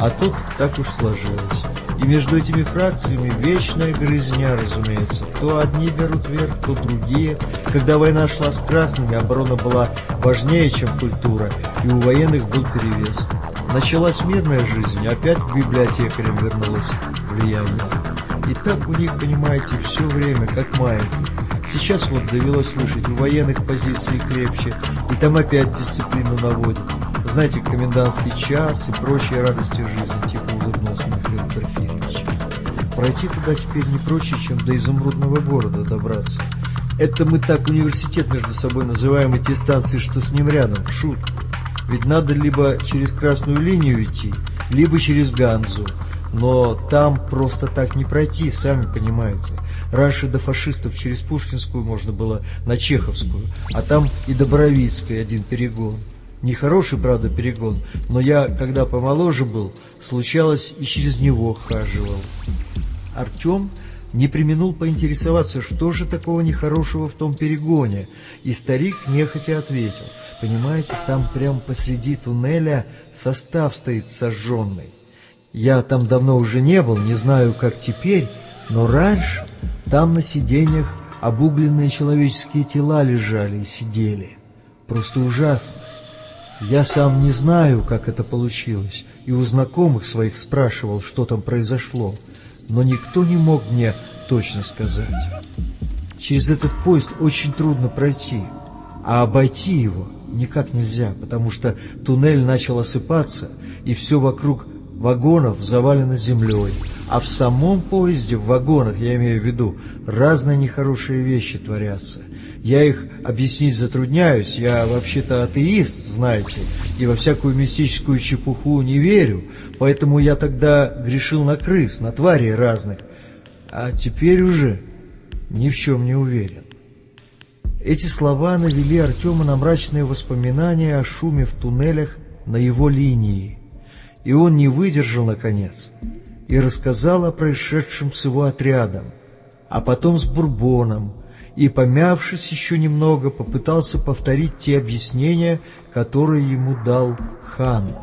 а тут так уж сложилось. Между этими фракциями вечная грызня, разумеется. То одни берут верх, то другие. Когда война шла с красными, оборона была важнее, чем культура, и у военных был перевес. Началась мирная жизнь, опять к библиотекарям вернулось влияние. И так у них, понимаете, все время, как маятник. Сейчас вот довелось слышать, у военных позиции крепче, и там опять дисциплину наводят. Знаете, комендантский час и прочие радости жизни, тихо Порфирьевич. Пройти туда теперь не проще, чем до изумрудного города добраться. Это мы так университет между собой называем эти станции, что с ним рядом, шутку. Ведь надо либо через красную линию идти, либо через Ганзу. Но там просто так не пройти, сами понимаете. Раньше до фашистов через Пушкинскую можно было на Чеховскую, а там и до Боровицкой один перегон. Нехороший, правда, перегон, но я, когда помоложе был, случалось и через него хаживал. Артем не применул поинтересоваться, что же такого нехорошего в том перегоне, и старик нехотя ответил. Понимаете, там прямо посреди туннеля состав стоит сожженный. Я там давно уже не был, не знаю, как теперь, но раньше там на сиденьях обугленные человеческие тела лежали и сидели. Просто ужасно. Я сам не знаю, как это получилось, и у знакомых своих спрашивал, что там произошло, но никто не мог мне точно сказать. Через этот поезд очень трудно пройти, а обойти его никак нельзя, потому что туннель начал осыпаться, и все вокруг вагонов завалено землей, а в самом поезде, в вагонах, я имею в виду, разные нехорошие вещи творятся. Я их объяснить затрудняюсь, я вообще-то атеист, знаете, и во всякую мистическую чепуху не верю, поэтому я тогда грешил на крыс, на тварей разных, а теперь уже ни в чем не уверен. Эти слова навели Артема на мрачные воспоминания о шуме в туннелях на его линии, и он не выдержал, наконец, и рассказал о происшедшем с его отрядом, а потом с Бурбоном, и, помявшись еще немного, попытался повторить те объяснения, которые ему дал хан.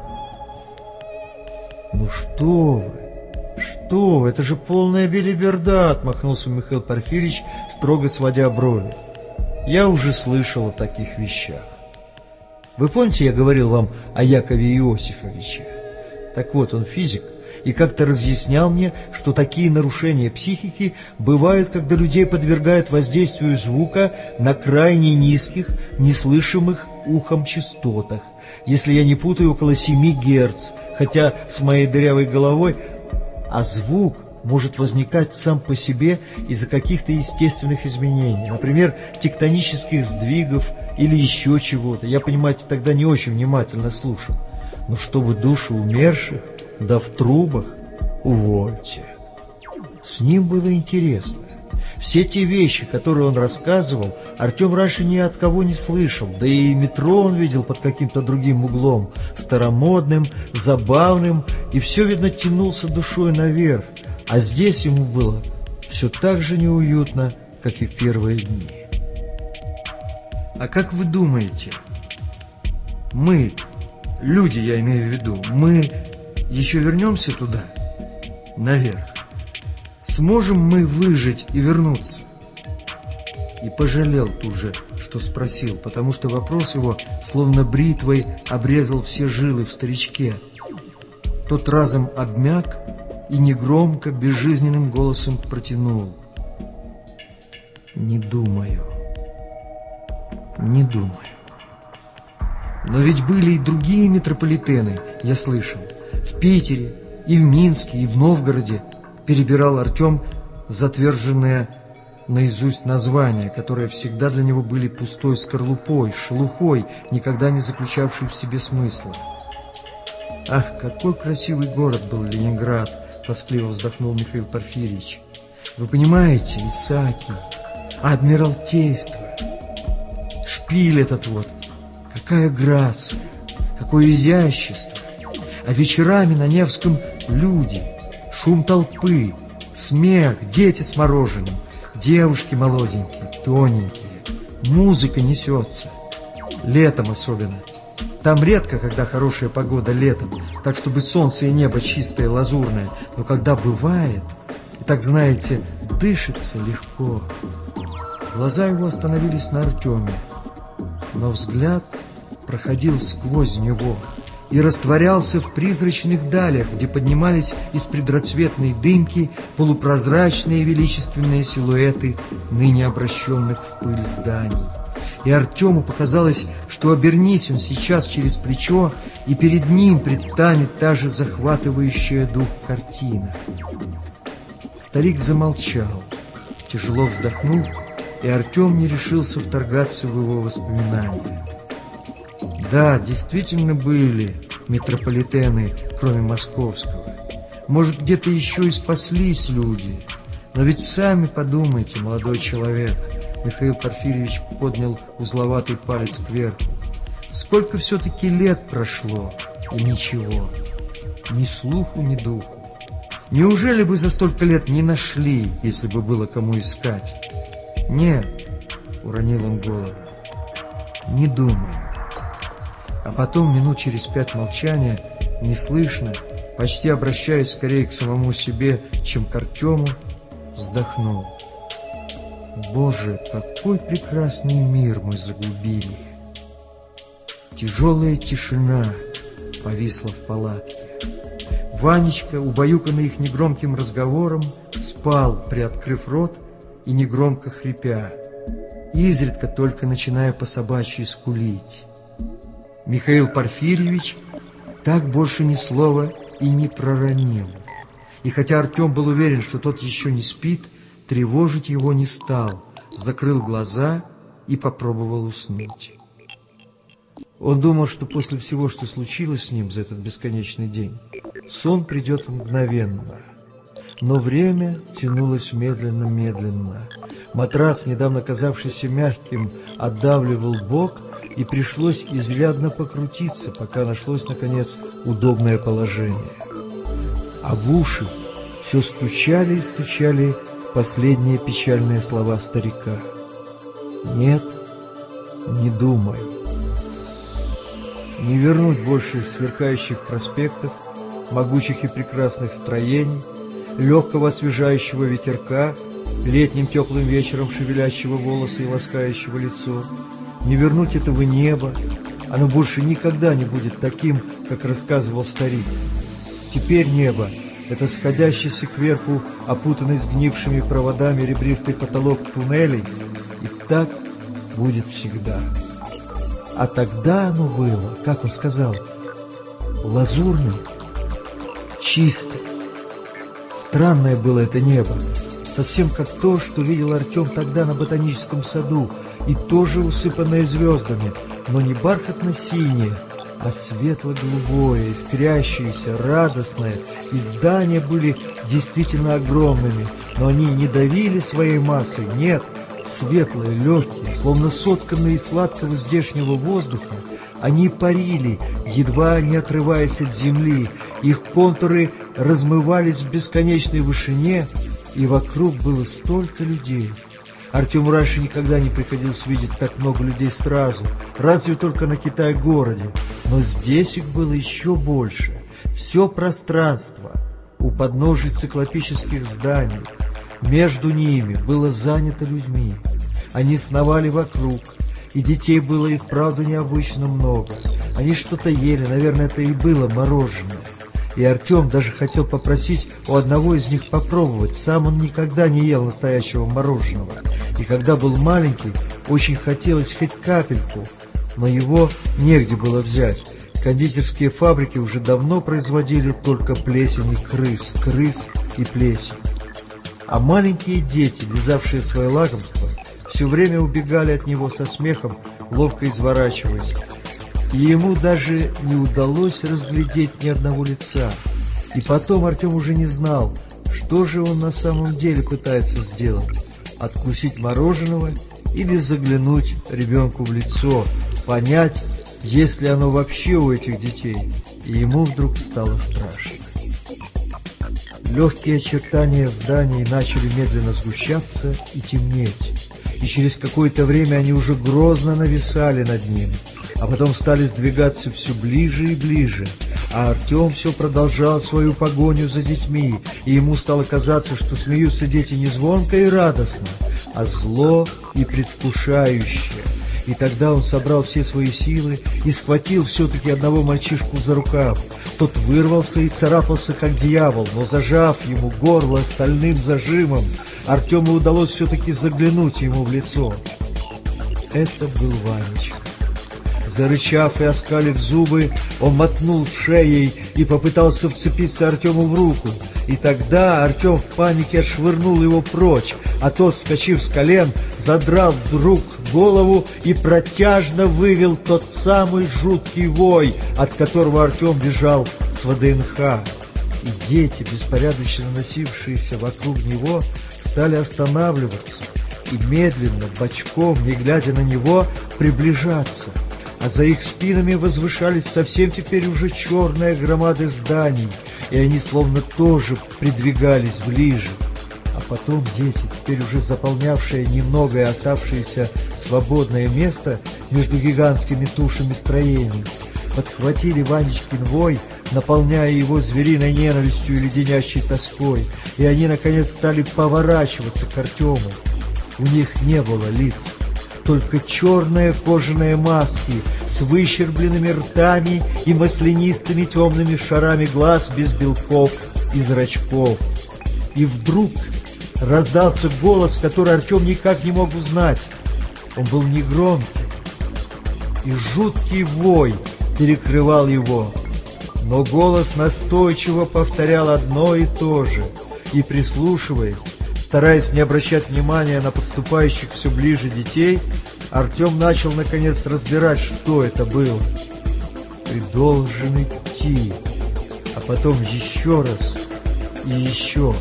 «Ну что вы, что вы, это же полная белиберда!» — отмахнулся Михаил Порфирьевич, строго сводя брови. «Я уже слышал о таких вещах. Вы помните, я говорил вам о Якове Иосифовиче? Так вот, он физик, и как-то разъяснял мне, что такие нарушения психики бывают, когда людей подвергают воздействию звука на крайне низких, неслышимых ухом частотах. Если я не путаю, около 7 Гц, хотя с моей дырявой головой, а звук может возникать сам по себе из-за каких-то естественных изменений, например, тектонических сдвигов или еще чего-то. Я, понимаете, тогда не очень внимательно слушал. Но чтобы души умерших да в трубах увольте. С ним было интересно. Все те вещи, которые он рассказывал, Артем раньше ни от кого не слышал, да и метро он видел под каким-то другим углом, старомодным, забавным, и все, видно, тянулся душой наверх, а здесь ему было все так же неуютно, как и в первые дни. А как вы думаете, мы, люди я имею в виду, мы еще вернемся туда, наверх. Сможем мы выжить и вернуться? И пожалел тут же, что спросил, потому что вопрос его словно бритвой обрезал все жилы в старичке. Тот разом обмяк и негромко, безжизненным голосом протянул. «Не думаю, не думаю». Но ведь были и другие метрополитены, я слышал в Питере, и в Минске, и в Новгороде перебирал Артем затверженные наизусть названия, которые всегда для него были пустой скорлупой, шелухой, никогда не заключавшей в себе смысла. «Ах, какой красивый город был Ленинград!» — тоскливо вздохнул Михаил Порфирьевич. «Вы понимаете, Исаки, Адмиралтейство, шпиль этот вот, какая грация, какое изящество!» А вечерами на Невском люди, шум толпы, смех, дети с мороженым, девушки молоденькие, тоненькие. Музыка несется. Летом особенно. Там редко, когда хорошая погода летом, так чтобы солнце и небо чистое, лазурное. Но когда бывает, и так, знаете, дышится легко. Глаза его остановились на Артеме, но взгляд проходил сквозь него и растворялся в призрачных далях, где поднимались из предрассветной дымки полупрозрачные величественные силуэты ныне обращенных в пыль зданий. И Артему показалось, что обернись он сейчас через плечо, и перед ним предстанет та же захватывающая дух картина. Старик замолчал, тяжело вздохнул, и Артем не решился вторгаться в его воспоминания. Да, действительно были метрополитены, кроме московского. Может, где-то еще и спаслись люди. Но ведь сами подумайте, молодой человек. Михаил Порфирьевич поднял узловатый палец кверху. Сколько все-таки лет прошло, и ничего. Ни слуху, ни духу. Неужели бы за столько лет не нашли, если бы было кому искать? Нет, уронил он голову. Не думаю. А потом, минут через пять молчания, неслышно, почти обращаясь скорее к самому себе, чем к Артему, вздохнул. «Боже, какой прекрасный мир мы загубили!» Тяжелая тишина повисла в палатке. Ванечка, убаюканный их негромким разговором, спал, приоткрыв рот и негромко хрипя, изредка только начиная по собачьи скулить. Михаил Порфирьевич так больше ни слова и не проронил. И хотя Артем был уверен, что тот еще не спит, тревожить его не стал, закрыл глаза и попробовал уснуть. Он думал, что после всего, что случилось с ним за этот бесконечный день, сон придет мгновенно. Но время тянулось медленно-медленно. Матрас, недавно казавшийся мягким, отдавливал бок, и пришлось изрядно покрутиться, пока нашлось, наконец, удобное положение. А в уши все стучали и стучали последние печальные слова старика. «Нет, не думаю» не вернуть больше сверкающих проспектов, могучих и прекрасных строений, легкого освежающего ветерка, летним теплым вечером шевелящего волосы и ласкающего лицо, не вернуть этого неба, оно больше никогда не будет таким, как рассказывал старик. Теперь небо — это сходящийся кверху, опутанный сгнившими проводами ребристый потолок туннелей, и так будет всегда. А тогда оно было, как он сказал, лазурным, чистым. Странное было это небо, совсем как то, что видел Артем тогда на ботаническом саду, и тоже усыпанное звездами, но не бархатно-синее, а светло-голубое, искрящееся, радостное, и здания были действительно огромными, но они не давили своей массой, нет, светлые, легкие, словно сотканные из сладкого здешнего воздуха, они парили, едва не отрываясь от земли, их контуры размывались в бесконечной вышине, и вокруг было столько людей. Артему раньше никогда не приходилось видеть так много людей сразу, разве только на Китай-городе, но здесь их было еще больше. Все пространство у подножий циклопических зданий, между ними было занято людьми. Они сновали вокруг, и детей было и вправду необычно много. Они что-то ели, наверное, это и было мороженое. И Артем даже хотел попросить у одного из них попробовать. Сам он никогда не ел настоящего мороженого. И когда был маленький, очень хотелось хоть капельку, но его негде было взять. Кондитерские фабрики уже давно производили только плесень и крыс, крыс и плесень а маленькие дети, лизавшие свое лакомство, все время убегали от него со смехом, ловко изворачиваясь. И ему даже не удалось разглядеть ни одного лица. И потом Артем уже не знал, что же он на самом деле пытается сделать. Откусить мороженого или заглянуть ребенку в лицо, понять, есть ли оно вообще у этих детей. И ему вдруг стало страшно. Легкие очертания зданий начали медленно сгущаться и темнеть, и через какое-то время они уже грозно нависали над ним, а потом стали сдвигаться все ближе и ближе, а Артем все продолжал свою погоню за детьми, и ему стало казаться, что смеются дети не звонко и радостно, а зло и предвкушающе. И тогда он собрал все свои силы и схватил все-таки одного мальчишку за рукав, тот вырвался и царапался, как дьявол, но зажав ему горло стальным зажимом, Артему удалось все-таки заглянуть ему в лицо. Это был Ванечка. Зарычав и оскалив зубы, он мотнул шеей и попытался вцепиться Артему в руку. И тогда Артем в панике отшвырнул его прочь, а тот, вскочив с колен, задрал вдруг голову и протяжно вывел тот самый жуткий вой, от которого Артем бежал с ВДНХ. И дети, беспорядочно носившиеся вокруг него, стали останавливаться и медленно, бочком, не глядя на него, приближаться. А за их спинами возвышались совсем теперь уже черные громады зданий, и они словно тоже придвигались ближе а потом дети, теперь уже заполнявшие немногое оставшееся свободное место между гигантскими тушами строений, подхватили Ванечкин вой, наполняя его звериной ненавистью и леденящей тоской, и они, наконец, стали поворачиваться к Артему. У них не было лиц, только черные кожаные маски с выщербленными ртами и маслянистыми темными шарами глаз без белков и зрачков. И вдруг раздался голос, который Артем никак не мог узнать. Он был негромкий, и жуткий вой перекрывал его. Но голос настойчиво повторял одно и то же, и, прислушиваясь, стараясь не обращать внимания на подступающих все ближе детей, Артем начал наконец разбирать, что это было. «Ты должен идти», а потом еще раз и еще.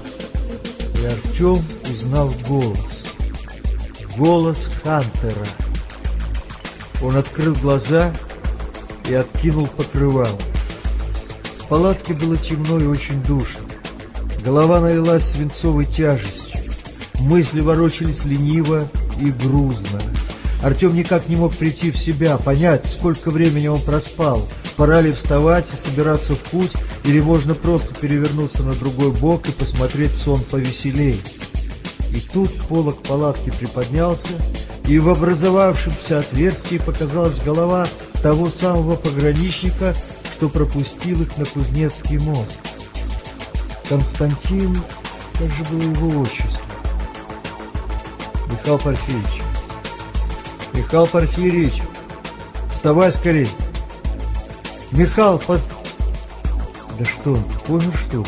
И Артем узнал голос. Голос Хантера. Он открыл глаза и откинул покрывало. В палатке было темно и очень душно. Голова налилась свинцовой тяжестью. Мысли ворочались лениво и грузно. Артем никак не мог прийти в себя, понять, сколько времени он проспал. Пора ли вставать и собираться в путь, или можно просто перевернуться на другой бок и посмотреть сон повеселей. И тут полок палатки приподнялся, и в образовавшемся отверстии показалась голова того самого пограничника, что пропустил их на Кузнецкий мост. Константин, как же было его отчество? Михаил Порфирьевич. Михаил Порфирьевич, вставай скорее. Михаил Пор... Да что он, что ли?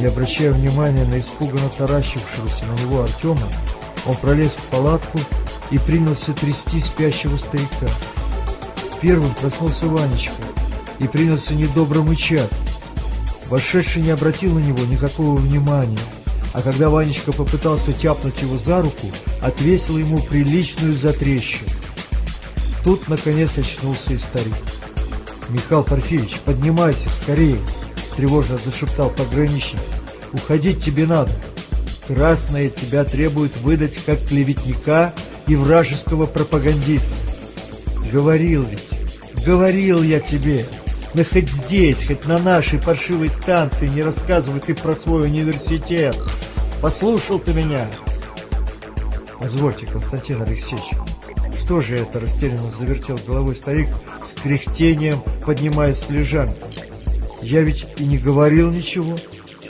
Не обращая внимания на испуганно таращившегося на него Артема, он пролез в палатку и принялся трясти спящего старика. Первым проснулся Ванечка и принялся недобро мычать. Вошедший не обратил на него никакого внимания, а когда Ванечка попытался тяпнуть его за руку, отвесил ему приличную затрещину. Тут, наконец, очнулся и старик. «Михаил Порфирьевич, поднимайся, скорее!» — тревожно зашептал пограничник. «Уходить тебе надо!» Красная тебя требует выдать как клеветника и вражеского пропагандиста. Говорил ведь, говорил я тебе, но хоть здесь, хоть на нашей паршивой станции не рассказывай ты про свой университет. Послушал ты меня? Позвольте, Константин Алексеевич, что же это, растерянно завертел головой старик с кряхтением, поднимаясь с лежанки. Я ведь и не говорил ничего.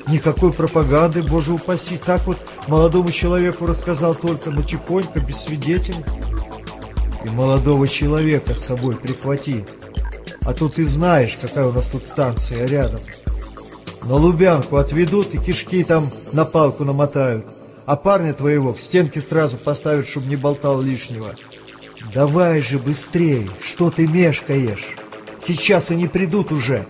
Никакой пропаганды, боже упаси. Так вот молодому человеку рассказал только, но тихонько, без свидетелей. И молодого человека с собой прихвати. А то ты знаешь, какая у нас тут станция рядом. На Лубянку отведут и кишки там на палку намотают. А парня твоего в стенке сразу поставят, чтобы не болтал лишнего. Давай же быстрее, что ты мешкаешь? Сейчас они придут уже.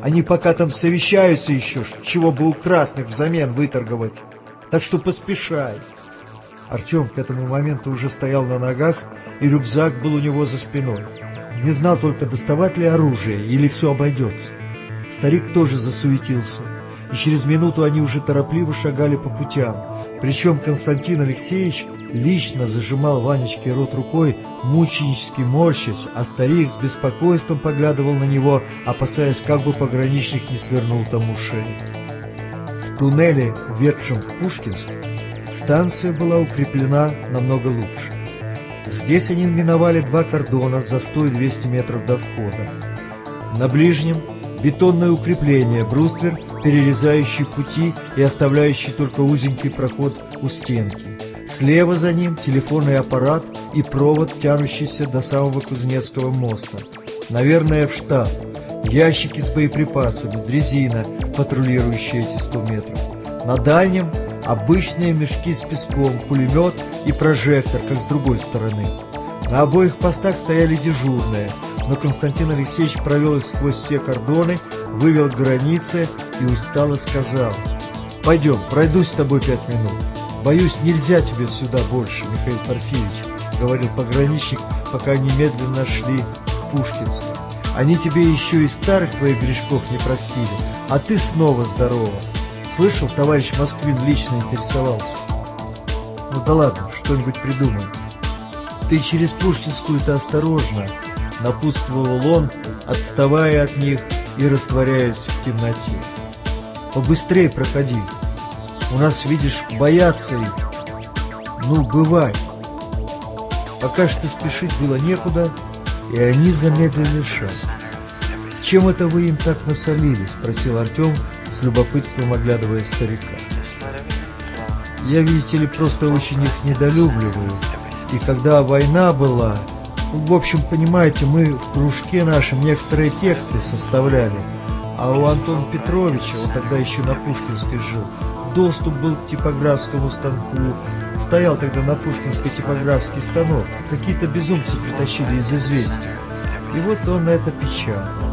Они пока там совещаются еще, чего бы у красных взамен выторговать. Так что поспешай. Артем к этому моменту уже стоял на ногах, и рюкзак был у него за спиной. Не знал только, доставать ли оружие, или все обойдется. Старик тоже засуетился, и через минуту они уже торопливо шагали по путям. Причем Константин Алексеевич лично зажимал Ванечке рот рукой, мученически морщась, а старик с беспокойством поглядывал на него, опасаясь, как бы пограничник не свернул тому шею. В туннеле, ведшем в Пушкинск, станция была укреплена намного лучше. Здесь они миновали два кордона за 100-200 метров до входа. На ближнем бетонное укрепление, бруствер, перерезающий пути и оставляющий только узенький проход у стенки. Слева за ним телефонный аппарат и провод, тянущийся до самого Кузнецкого моста. Наверное, в штаб. Ящики с боеприпасами, дрезина, патрулирующие эти 100 метров. На дальнем обычные мешки с песком, пулемет и прожектор, как с другой стороны. На обоих постах стояли дежурные – но Константин Алексеевич провел их сквозь все кордоны, вывел границы и устало сказал, «Пойдем, пройдусь с тобой пять минут. Боюсь, нельзя тебе сюда больше, Михаил Порфирьевич», — говорил пограничник, пока они медленно шли в Пушкинск. «Они тебе еще и старых твоих грешков не простили, а ты снова здорова. Слышал, товарищ Москвин лично интересовался?» «Ну да ладно, что-нибудь придумаем. Ты через Пушкинскую-то осторожно, напутствовал он, отставая от них и растворяясь в темноте. Побыстрее проходи. У нас, видишь, боятся их. Ну, бывай. Пока что спешить было некуда, и они замедлили шаг. «Чем это вы им так насолили?» – спросил Артем, с любопытством оглядывая старика. «Я, видите ли, просто очень их недолюбливаю. И когда война была, в общем, понимаете, мы в кружке нашем некоторые тексты составляли, а у Антона Петровича, он тогда еще на Пушкинской жил, доступ был к типографскому станку, стоял тогда на Пушкинской типографский станок, какие-то безумцы притащили из известия. И вот он это печатал.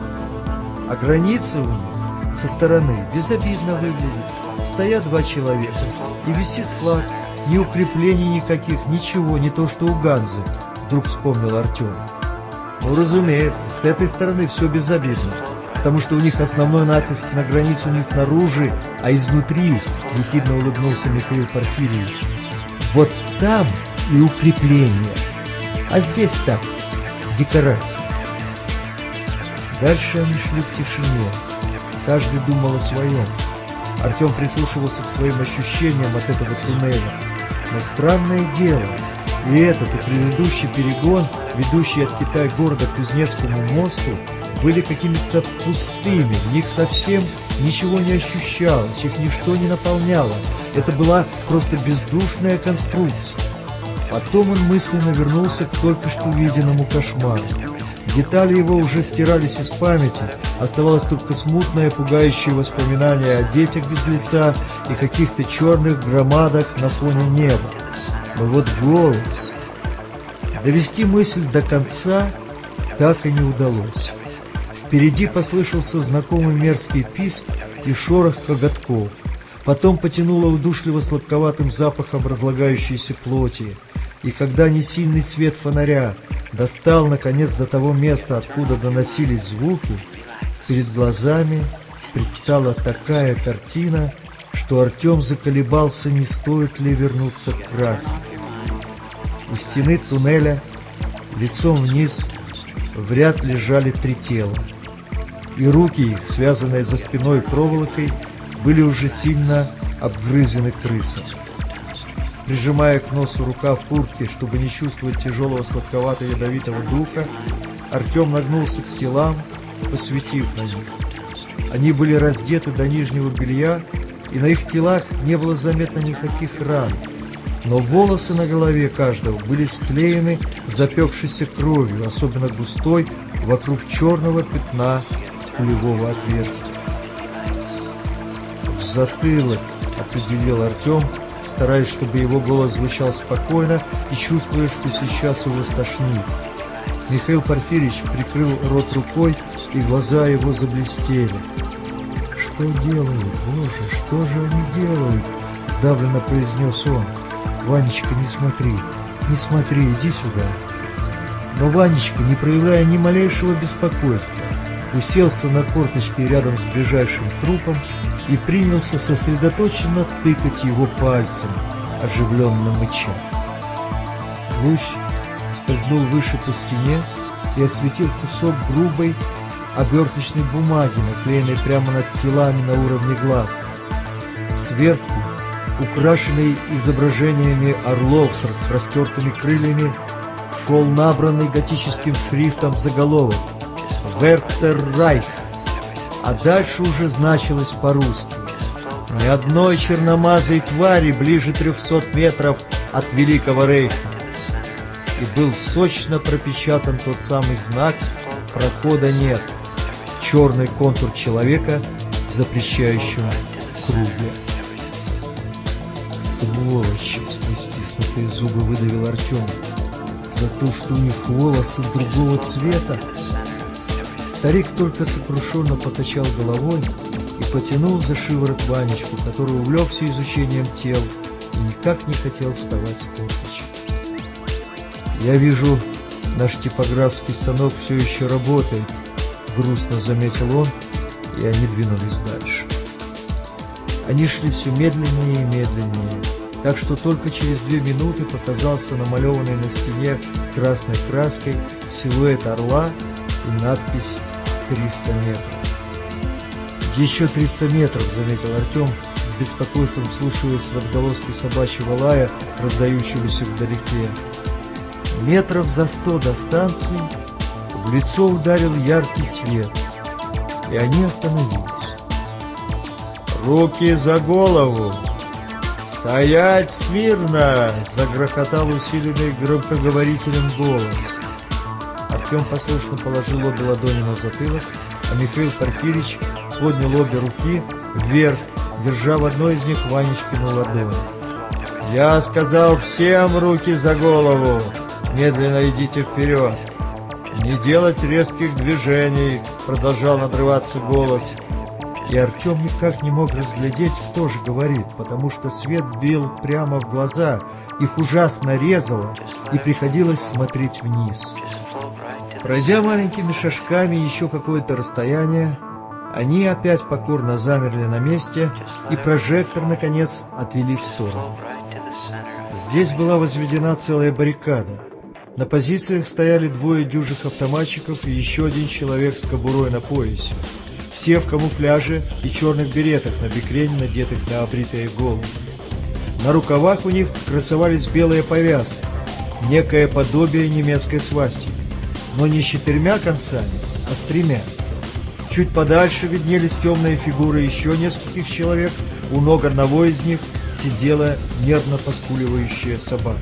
А границы у них со стороны безобидно выглядят. Стоят два человека, и висит флаг. Ни укреплений никаких, ничего, не то что у Ганзы, вдруг вспомнил Артем. Ну, разумеется, с этой стороны все безобидно, потому что у них основной натиск на границу не снаружи, а изнутри, ехидно улыбнулся Михаил Порфирьевич. Вот там и укрепление, а здесь так, декорация. Дальше они шли в тишине. Каждый думал о своем. Артем прислушивался к своим ощущениям от этого туннеля. Но странное дело, и этот, и предыдущий перегон, ведущий от Китая города к Кузнецкому мосту, были какими-то пустыми, в них совсем ничего не ощущалось, их ничто не наполняло. Это была просто бездушная конструкция. Потом он мысленно вернулся к только что виденному кошмару. Детали его уже стирались из памяти, оставалось только смутное, пугающее воспоминание о детях без лица и каких-то черных громадах на фоне неба. Но вот голос... Довести мысль до конца так и не удалось. Впереди послышался знакомый мерзкий писк и шорох коготков. Потом потянуло удушливо сладковатым запахом разлагающейся плоти. И когда несильный свет фонаря достал, наконец, до того места, откуда доносились звуки, перед глазами предстала такая картина, что Артем заколебался, не стоит ли вернуться к краске. У стены туннеля, лицом вниз, в ряд лежали три тела, и руки их, связанные за спиной проволокой, были уже сильно обгрызены крысами прижимая к носу рукав куртки, чтобы не чувствовать тяжелого сладковато-ядовитого духа, Артем нагнулся к телам, посветив на них. Они были раздеты до нижнего белья, и на их телах не было заметно никаких ран, но волосы на голове каждого были склеены запекшейся кровью, особенно густой, вокруг черного пятна пулевого отверстия. «В затылок», — определил Артем, — стараясь, чтобы его голос звучал спокойно и чувствуя, что сейчас его стошнит. Михаил Порфирьевич прикрыл рот рукой, и глаза его заблестели. «Что делают, Боже, что же они делают?» — сдавленно произнес он. «Ванечка, не смотри, не смотри, иди сюда». Но Ванечка, не проявляя ни малейшего беспокойства, уселся на корточки рядом с ближайшим трупом и принялся сосредоточенно тыкать его пальцем, оживленно мыча. Луч скользнул выше по стене и осветил кусок грубой оберточной бумаги, наклеенной прямо над телами на уровне глаз. Сверху, украшенный изображениями орлов с распростертыми крыльями, шел набранный готическим шрифтом заголовок «Вертер Райх» а дальше уже значилось по-русски. Ни одной черномазой твари ближе трехсот метров от Великого Рейха. И был сочно пропечатан тот самый знак «Прохода нет» черный контур человека в запрещающем круге. Сволочи, сквозь зубы выдавил Артем. За то, что у них волосы другого цвета, Старик только сокрушенно покачал головой и потянул за шиворот Ванечку, который увлекся изучением тел и никак не хотел вставать с корточек. «Я вижу, наш типографский станок все еще работает», — грустно заметил он, и они двинулись дальше. Они шли все медленнее и медленнее, так что только через две минуты показался намалеванный на стене красной краской силуэт орла и надпись 300 метров. Еще 300 метров, заметил Артем, с беспокойством слушаясь в отголоски собачьего лая, раздающегося вдалеке. Метров за сто до станции в лицо ударил яркий свет, и они остановились. «Руки за голову! Стоять смирно!» — загрохотал усиленный громкоговорителем голос. Артем послушно положил обе ладони на затылок, а Михаил Порфирич поднял обе руки вверх, держа в одной из них Ванечкину ладонь. «Я сказал всем руки за голову! Медленно идите вперед! Не делать резких движений!» — продолжал надрываться голос. И Артем никак не мог разглядеть, кто же говорит, потому что свет бил прямо в глаза, их ужасно резало, и приходилось смотреть вниз. Пройдя маленькими шажками еще какое-то расстояние, они опять покорно замерли на месте, и прожектор, наконец, отвели в сторону. Здесь была возведена целая баррикада. На позициях стояли двое дюжих автоматчиков и еще один человек с кобурой на поясе. Все в камуфляже и черных беретах на бекрень, надетых на обритые головы. На рукавах у них красовались белые повязки, некое подобие немецкой свастики, но не с четырьмя концами, а с тремя. Чуть подальше виднелись темные фигуры еще нескольких человек, у ног одного из них сидела нервно поскуливающая собака.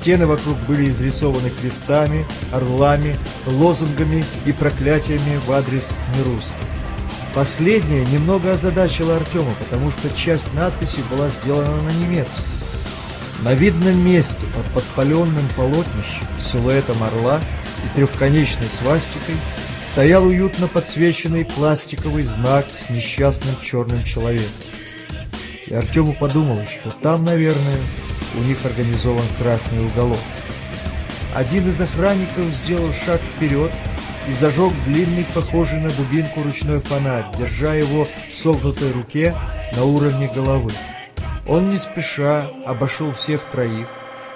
Стены вокруг были изрисованы крестами, орлами, лозунгами и проклятиями в адрес нерусских. Последнее немного озадачило Артема, потому что часть надписи была сделана на немецком. На видном месте под подпаленным полотнищем, силуэтом орла и трехконечной свастикой стоял уютно подсвеченный пластиковый знак с несчастным черным человеком. И Артему подумалось, что там, наверное, у них организован красный уголок. Один из охранников сделал шаг вперед и зажег длинный, похожий на дубинку ручной фонарь, держа его в согнутой руке на уровне головы. Он не спеша обошел всех троих,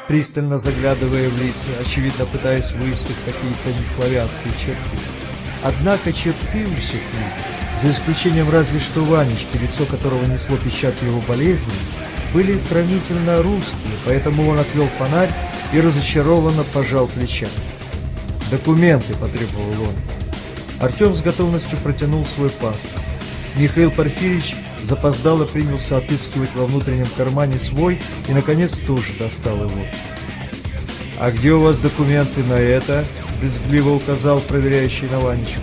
пристально заглядывая в лица, очевидно пытаясь выискать какие-то неславянские черты. Однако черты у всех них, за исключением разве что Ванечки, лицо которого несло печать его болезни, были сравнительно русские, поэтому он отвел фонарь и разочарованно пожал плечами. «Документы», — потребовал он. Артем с готовностью протянул свой паспорт. Михаил Порфирьевич запоздало принялся отыскивать во внутреннем кармане свой и, наконец, тоже достал его. «А где у вас документы на это?» брезгливо указал проверяющий на Ванечку.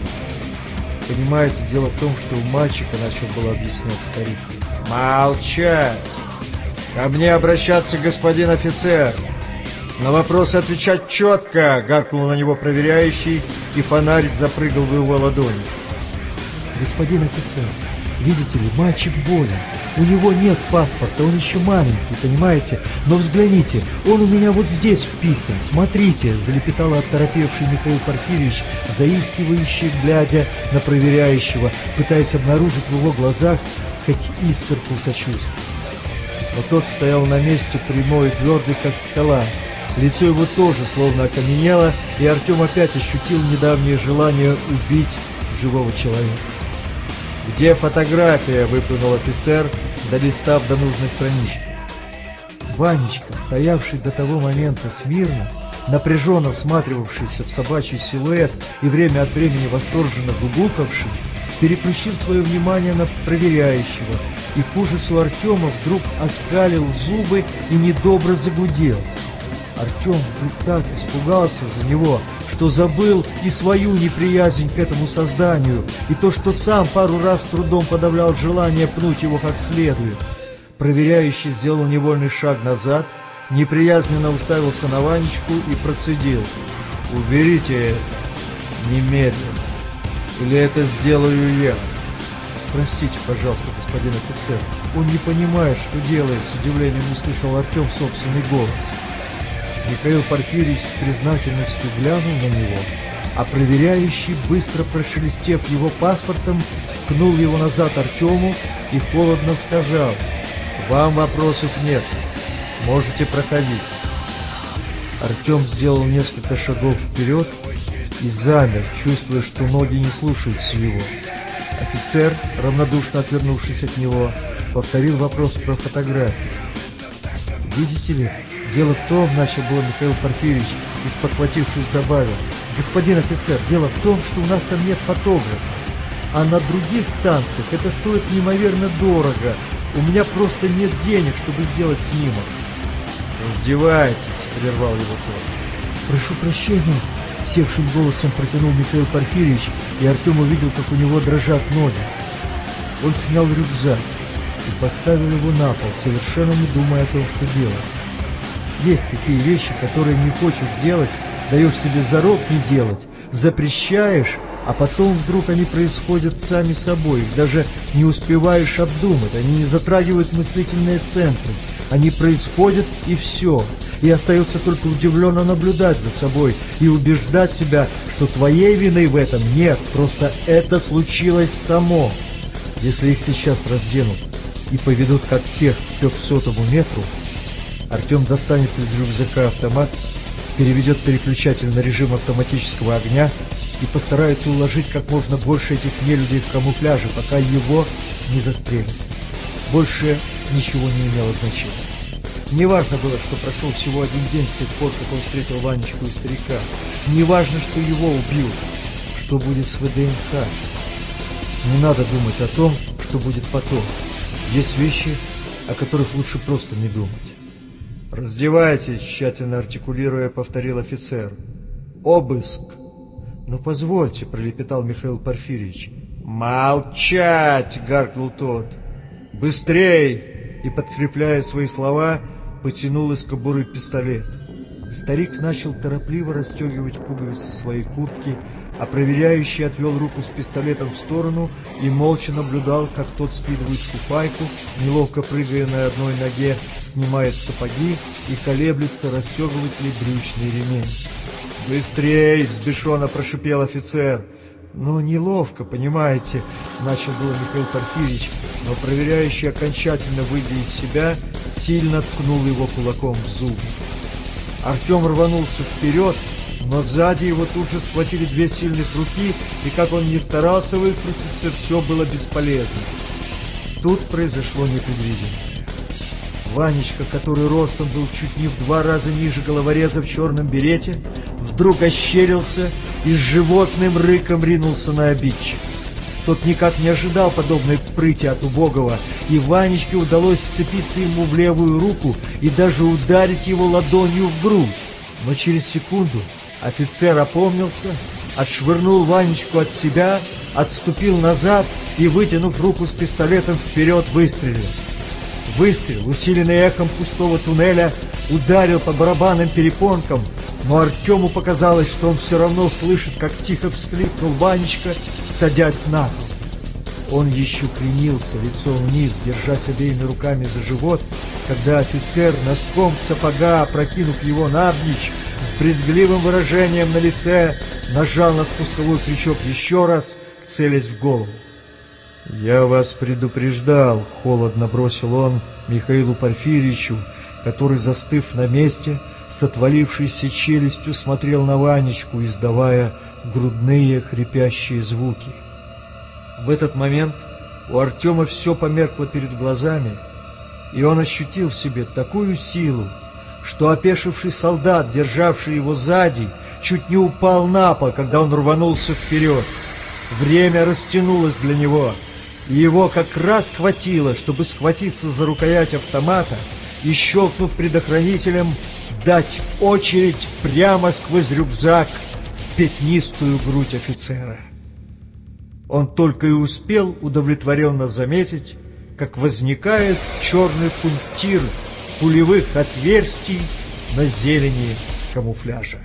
Понимаете, дело в том, что у мальчика начал было объяснять старик. Молчать! Ко мне обращаться, господин офицер! На вопросы отвечать четко! Гаркнул на него проверяющий, и фонарь запрыгал в его ладони. Господин офицер, видите ли, мальчик болен. У него нет паспорта, он еще маленький, понимаете? Но взгляните, он у меня вот здесь вписан. Смотрите, залепетал оторопевший Михаил Порфирьевич, заискивающий, глядя на проверяющего, пытаясь обнаружить в его глазах хоть искорку сочувствия. Но тот стоял на месте прямой и твердый, как скала. Лицо его тоже словно окаменело, и Артем опять ощутил недавнее желание убить живого человека. «Где фотография?» — выплюнул офицер, долистав до нужной странички. Ванечка, стоявший до того момента смирно, напряженно всматривавшийся в собачий силуэт и время от времени восторженно гугукавший, переключил свое внимание на проверяющего и к ужасу Артема вдруг оскалил зубы и недобро загудел. Артем вдруг так испугался за него, что забыл и свою неприязнь к этому созданию, и то, что сам пару раз трудом подавлял желание пнуть его как следует. Проверяющий сделал невольный шаг назад, неприязненно уставился на Ванечку и процедил. «Уберите немедленно, или это сделаю я». «Простите, пожалуйста, господин офицер, он не понимает, что делает», — с удивлением услышал Артем собственный голос. Михаил Порфирьевич с признательностью глянул на него, а проверяющий, быстро прошелестев его паспортом, ткнул его назад Артему и холодно сказал, «Вам вопросов нет, можете проходить». Артем сделал несколько шагов вперед и замер, чувствуя, что ноги не слушаются его. Офицер, равнодушно отвернувшись от него, повторил вопрос про фотографию. «Видите ли, Дело в том, начал было Михаил Порфирьевич, и, спохватившись, добавил, «Господин офицер, дело в том, что у нас там нет фотографа, а на других станциях это стоит неимоверно дорого. У меня просто нет денег, чтобы сделать снимок». «Раздевайтесь», — прервал его тот. «Прошу прощения», — севшим голосом протянул Михаил Порфирьевич, и Артем увидел, как у него дрожат ноги. Он снял рюкзак и поставил его на пол, совершенно не думая о том, что делать. Есть такие вещи, которые не хочешь делать, даешь себе зарок не делать, запрещаешь, а потом вдруг они происходят сами собой, даже не успеваешь обдумать, они не затрагивают мыслительные центры, они происходят и все, и остается только удивленно наблюдать за собой и убеждать себя, что твоей вины в этом нет, просто это случилось само. Если их сейчас разденут и поведут как тех к трехсотому метру, Артем достанет из рюкзака автомат, переведет переключатель на режим автоматического огня и постарается уложить как можно больше этих нелюдей в камуфляже, пока его не застрелят. Больше ничего не имело значения. Неважно было, что прошел всего один день с тех пор, как он встретил Ванечку и старика. Неважно, что его убьют. Что будет с ВДНХ? Не надо думать о том, что будет потом. Есть вещи, о которых лучше просто не думать. «Раздевайтесь», — тщательно артикулируя, повторил офицер. «Обыск». «Ну, позвольте», — пролепетал Михаил Порфирьевич. «Молчать!» — гаркнул тот. «Быстрей!» И, подкрепляя свои слова, потянул из кобуры пистолет. Старик начал торопливо расстегивать пуговицы своей куртки, а проверяющий отвел руку с пистолетом в сторону и молча наблюдал, как тот скидывает купайку, неловко прыгая на одной ноге, снимает сапоги и колеблется, расстегивать ли брючный ремень. «Быстрей!» — взбешенно прошипел офицер. «Ну, неловко, понимаете», — начал было Михаил Порфирьевич, но проверяющий, окончательно выйдя из себя, сильно ткнул его кулаком в зубы. Артем рванулся вперед, но сзади его тут же схватили две сильных руки, и как он ни старался выкрутиться, все было бесполезно. Тут произошло непредвиденное. Ванечка, который ростом был чуть не в два раза ниже головореза в черном берете, вдруг ощерился и с животным рыком ринулся на обидчика. Тот никак не ожидал подобной прыти от убогого, и Ванечке удалось вцепиться ему в левую руку и даже ударить его ладонью в грудь. Но через секунду офицер опомнился, отшвырнул Ванечку от себя, отступил назад и, вытянув руку с пистолетом вперед, выстрелил. Выстрел, усиленный эхом пустого туннеля, ударил по барабанным перепонкам, но Артему показалось, что он все равно слышит, как тихо всхлипнул Ванечка, садясь на пол. Он еще кренился лицом вниз, держась обеими руками за живот, когда офицер носком сапога, опрокинув его навзничь, с брезгливым выражением на лице, нажал на спусковой крючок еще раз, целясь в голову. «Я вас предупреждал», — холодно бросил он Михаилу Порфирьевичу, который, застыв на месте, с отвалившейся челюстью смотрел на Ванечку, издавая грудные хрипящие звуки. В этот момент у Артема все померкло перед глазами, и он ощутил в себе такую силу, что опешивший солдат, державший его сзади, чуть не упал на пол, когда он рванулся вперед. Время растянулось для него — его как раз хватило, чтобы схватиться за рукоять автомата и, щелкнув предохранителем, дать очередь прямо сквозь рюкзак в пятнистую грудь офицера. Он только и успел удовлетворенно заметить, как возникает черный пунктир пулевых отверстий на зелени камуфляжа.